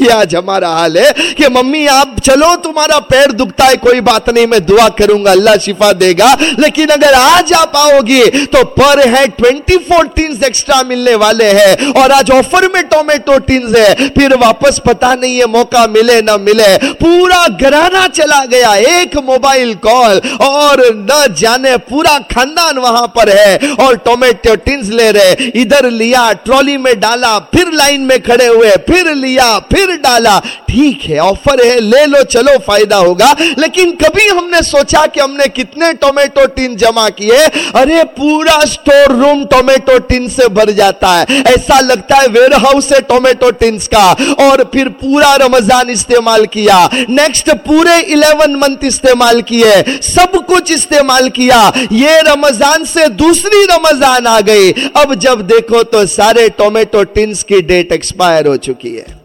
یہ آج ہمارا حال ہے کہ ممی آپ چلو، تمہارا پیر دکھتا ہے، کوئی بات نہیں، میں دعا کروں گا، اللہ شفا دے گا۔ لیکن اگر آج آپ آؤ گی تو پر ہے ٹوینٹی فور ٹینز ایکسٹرا ملنے والے ہیں۔ اور آج آفر میں ٹومیٹو ٹینز ہے پھر واپس پتا نہیں ہے، موقع ملے نہ ملے۔ پورا گرانا چلا گیا، ایک موبائل کال۔ اور نہ جانے، پورا خاندان وہاں پر ہے۔ اور ٹومیٹو ٹینز لے رہے۔ ادھر لیا، ٹرالی میں ڈالا، پھر لائن میں کھڑے ہوئے۔ پھر لیا، پھر ڈالا۔ ٹھیک ہے، آفر ہے، لے لو، چلو، فائدہ ہوگا۔ لیکن کبھی ہم نے سوچا کہ ہم نے کتنے ٹومیٹو ٹین جمع کیے؟ ارے، پورا سٹور روم ٹومیٹو ٹین سے بھر جاتا ہے۔ ایسا لگتا ہے ویئر ہاؤس ہے ٹومیٹو ٹینس کا۔ اور پھر پورا رمضان استعمال کیا۔ نیکسٹ پورے الیون منتھ استعمال کیے۔ سب کچھ استعمال کیا۔ یہ رمضان سے دوسری رمضان آ گئی۔ اب جب دیکھو تو سارے ٹومیٹو ٹینس کی ڈیٹ ایکسپائر ہو چکی ہے۔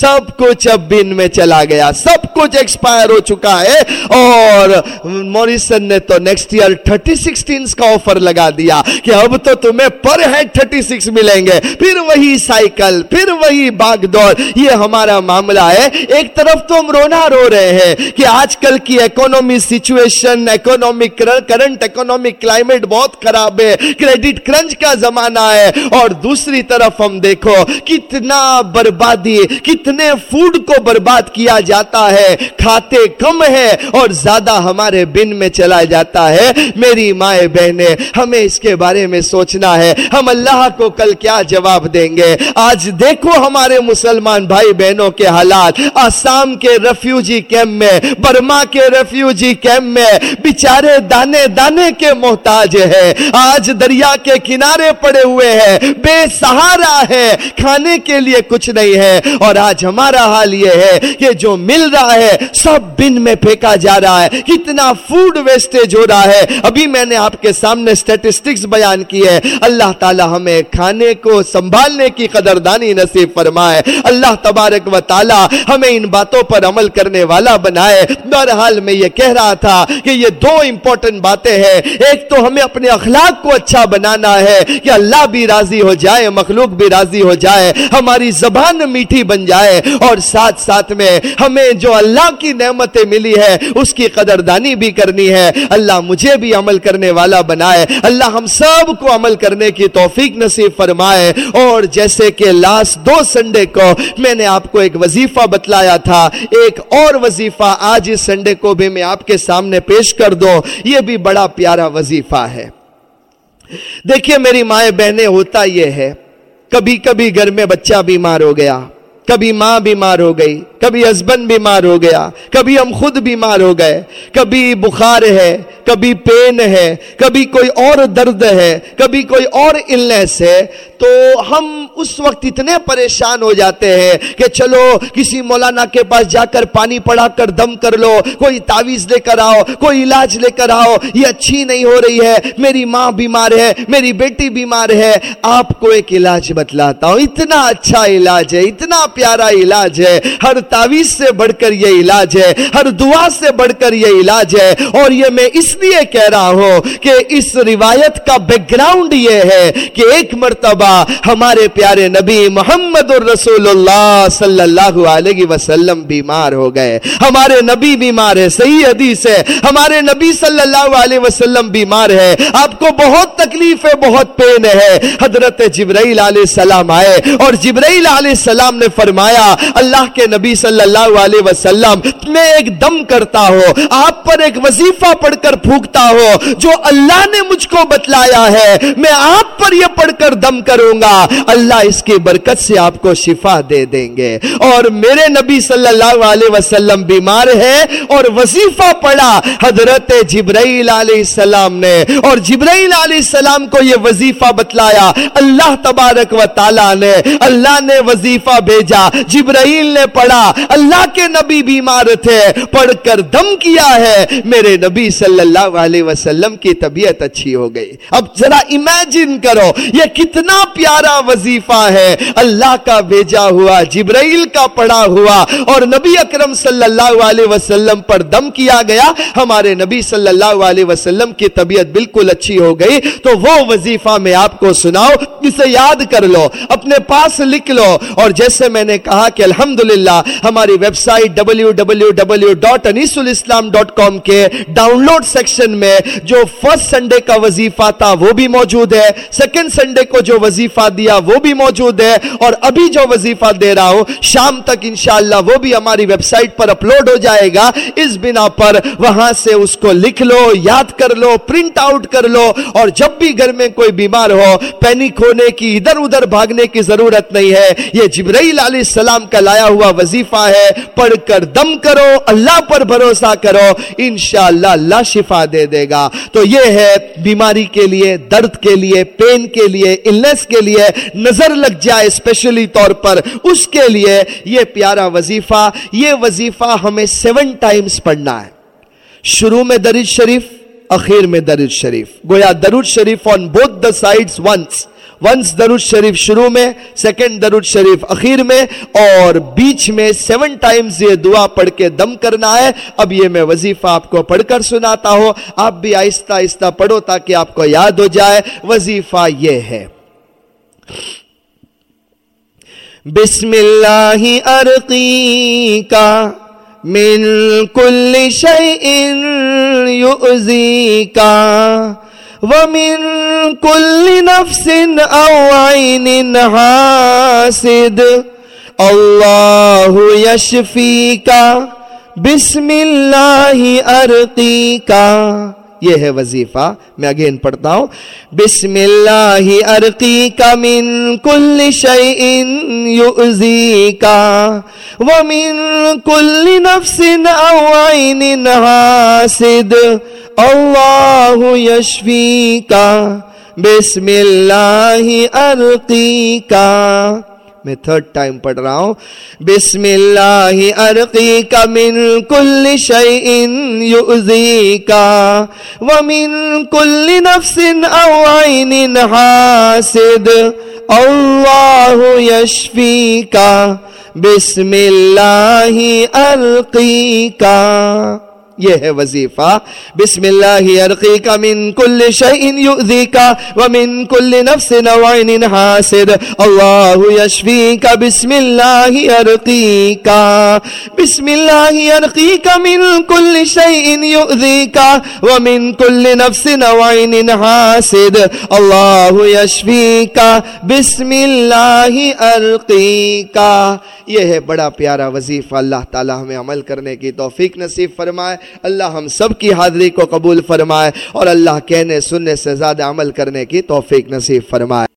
سب کچھ اب بن میں چلا گیا، سب کچھ ایکسپائر ہو چکا ہے۔ اور موریسن نے تو نیکسٹ ایئر تھرٹی سکسٹینس کا آفر لگا دیا کہ اب تو تمہیں پر ہیڈ تھرٹی سکس ملیں گے۔ پھر وہی سائیکل پھر وہی باغ دور یہ ہمارا معاملہ ہے۔ ایک طرف تو ہم رونا رو رہے ہیں کہ آج کل کی economy situation economic current economic climate بہت خراب ہے۔ کریڈٹ کرنچ کا زمانہ ہے۔ اور دوسری طرف ہم دیکھو، کتنا بربادی، کتنا اتنے فوڈ کو برباد کیا جاتا ہے، کھاتے کم ہے اور زیادہ ہمارے بن میں چلا جاتا ہے۔ میری مائیں بہنیں، ہمیں اس کے بارے میں سوچنا ہے۔ ہم اللہ کو کل کیا جواب دیں گے؟ آج دیکھو ہمارے مسلمان بھائی بہنوں کے حالات۔ آسام کے ریفیوجی کیمپ میں، برما کے ریفیوجی کیمپ میں بیچارے دانے دانے کے محتاج ہے آج دریا کے کنارے پڑے ہوئے ہیں۔ بے سہارا ہے کھانے کے لیے کچھ نہیں ہے۔ اور آج آج ہمارا حال یہ ہے کہ جو مل رہا ہے سب بن میں پھینکا جا رہا ہے، کتنا فوڈ ویسٹیج ہو رہا ہے۔ ابھی میں نے آپ کے سامنے سٹیٹسٹکس بیان کی ہے۔ اللہ تعالی ہمیں کھانے کو سنبھالنے کی قدردانی نصیب فرمائے۔ اللہ تبارک و تعالی ہمیں ان باتوں پر عمل کرنے والا بنائے۔ بہرحال میں یہ کہہ رہا تھا کہ یہ دو امپورٹنٹ باتیں ہیں۔ ایک تو ہمیں اپنے اخلاق کو اچھا بنانا ہے کہ اللہ بھی راضی ہو جائے، مخلوق بھی راضی ہو جائے۔ ہماری زبان میٹھی بن جائے۔ جائے اور ساتھ ساتھ میں ہمیں جو اللہ کی نعمتیں ملی ہے اس کی قدردانی بھی کرنی ہے۔ اللہ مجھے بھی عمل کرنے والا بنائے۔ اللہ ہم سب کو عمل کرنے کی توفیق نصیب فرمائے۔ اور جیسے کہ لاسٹ دو سنڈے کو میں نے آپ کو ایک وظیفہ بتلایا تھا، ایک اور وظیفہ آج اس سنڈے کو بھی میں آپ کے سامنے پیش کر دو یہ بھی بڑا پیارا وظیفہ ہے۔ دیکھیے میری مائیں بہنیں، ہوتا یہ ہے، کبھی کبھی گھر میں بچہ بیمار ہو گیا۔ کبھی ماں بیمار ہو گئی کبھی ہسبینڈ بیمار ہو گیا، کبھی ہم خود بیمار ہو گئے، کبھی بخار ہے، کبھی پین ہے، کبھی کوئی اور درد ہے، کبھی کوئی اور النس ہے، تو ہم اس وقت اتنے پریشان ہو جاتے ہیں کہ چلو کسی مولانا کے پاس جا کر پانی پڑا کر دم کر لو، کوئی تعویذ لے کر آؤ، کوئی علاج لے کر آؤ، یہ اچھی نہیں ہو رہی ہے، میری ماں بیمار ہے، میری بیٹی بیمار ہے، آپ کو ایک علاج بتلاتا ہوں، اتنا اچھا علاج ہے، اتنا پیارا علاج ہے، ہر تعویذ سے بڑھ کر یہ علاج ہے، ہر دعا سے بڑھ کر یہ علاج ہے۔ اور یہ میں اس لیے کہہ رہا ہوں کہ اس روایت کا بیک گراؤنڈ یہ ہے کہ ایک مرتبہ ہمارے پیارے نبی محمد الرسول اللہ صلی اللہ علیہ وسلم بیمار ہو گئے۔ ہمارے نبی بیمار ہے صحیح حدیث ہے۔ ہمارے نبی صلی اللہ علیہ وسلم بیمار ہے آپ کو بہت تکلیف ہے، بہت پین ہے۔ حضرت جبرائیل علیہ السلام آئے اور جبرائیل علیہ السلام نے فرمایا، اللہ کے نبی صلی اللہ علیہ وسلم میں ایک دم کرتا ہوں آپ پر ایک وظیفہ پڑھ کر پھونکتا ہوں جو اللہ نے مجھ کو بتلایا ہے، میں آپ پر یہ پڑھ کر دم کروں گا۔ اللہ اس کی برکت سے آپ کو شفا دے دیں گے۔ اور میرے نبی صلی اللہ علیہ وسلم بیمار ہے اور وظیفہ پڑھا حضرت جبرائیل علیہ السلام نے۔ اور جبرائیل علیہ السلام کو یہ وظیفہ بتلایا، اللہ تبارک و تعالی نے، اللہ نے وظیفہ بھیجا، جبرائیل نے پڑھا۔ اللہ کے نبی بیمار تھے، پڑھ کر دم کیا ہے۔ میرے نبی صلی اللہ علیہ وسلم کی طبیعت اچھی ہو گئی۔ اب ذرا امیجن کرو، یہ کتنا پیارا وظیفہ ہے۔ اللہ کا بھیجا ہوا، جبرائیل کا پڑھا ہوا۔ اور نبی اکرم صلی اللہ علیہ وسلم پر دم کیا گیا۔ ہمارے نبی صلی اللہ علیہ وسلم کی طبیعت بالکل اچھی ہو گئی۔ تو وہ وظیفہ میں آپ کو سناؤ، اسے یاد کر لو، اپنے پاس لکھ لو۔ اور جیسے میں نے کہا کہ الحمدللہ ہماری ویب سائٹ www.anisulislam.com کے ڈاؤن لوڈ سیکشن میں جو فرسٹ سنڈے کا وظیفہ تھا وہ بھی موجود ہے۔ سیکنڈ سنڈے کو جو وظیفہ دیا وہ بھی موجود ہے۔ اور ابھی جو وظیفہ دے رہا ہوں، شام تک انشاءاللہ وہ بھی ہماری ویب سائٹ پر اپلوڈ ہو جائے گا۔ اس بنا پر وہاں سے اس کو لکھ لو، یاد کر لو پرنٹ آؤٹ کر لو۔ اور جب بھی گھر میں کوئی بیمار ہو، پینک ہونے کی، ادھر ادھر بھاگنے کی ضرورت نہیں ہے۔ یہ جبرائیل علیہ السلام کا لایا ہوا وظیفہ ہے، پڑھ کر دم کرو، اللہ پر بھروسہ کرو، انشاءاللہ اللہ شفا دے دے گا۔ تو یہ ہے بیماری کے لیے، درد کے لیے پین کے لیے النس کے لیے۔ نظر لگ جائے اسپیشلی طور پر۔ اس کے لیے یہ پیارا وظیفہ، یہ وظیفہ ہمیں سیون ٹائمز پڑھنا ہے۔ شروع میں درج شریف، اخیر میں درج شریف۔ گویا درود شریف on both the sides once once درود شریف شروع میں سیکنڈ درود شریف اخیر میں، اور بیچ میں سیون ٹائمز یہ دعا پڑھ کے دم کرنا ہے۔ اب یہ میں وظیفہ آپ کو پڑھ کر سناتا ہوں۔ آپ بھی آہستہ آہستہ پڑھو تاکہ آپ کو یاد ہو جائے۔ وظیفہ یہ ہے۔ بسم اللہ ارقی کا من کل شیء یؤذیکا ومن كل نفس أو عين حاسد. الله يشفيك. بسم الله أرقيك. یہ ہے وظیفہ. میں اگین پڑھتا ہوں. بسم اللہ ارقی کا من کل شیئن یؤذی کا ومن کل نفس او عین حاسد. اللہ یشفی کا بسم اللہ ارقی کا میں تھرڈ ٹائم پڑھ رہا ہوں۔ بسم اللہ ارقی کا من کل شیئن یؤذی کا ومن کل نفس او عین حاسد۔ اللہ یشفی کا بسم اللہ ارقی کا یہ ہے وظیفہ۔ بسم اللہ ارقی کا من کل شیئن یؤذی کا ومن کل نفس نوعین حاسد۔ اللہ یشفی کا بسم اللہ ارقی کا بسم اللہ ارقی کا من کل شیئن یؤذی کا ومن کل نفس نوعین حاسد۔ اللہ یشفی کا بسم اللہ ارقی کا یہ ہے بڑا پیارا وظیفہ۔ اللہ تعالی ہمیں عمل کرنے کی توفیق نصیب فرمائے۔ اللہ ہم سب کی حاضری کو قبول فرمائے اور اللہ کہنے سننے سے زیادہ عمل کرنے کی توفیق نصیب فرمائے۔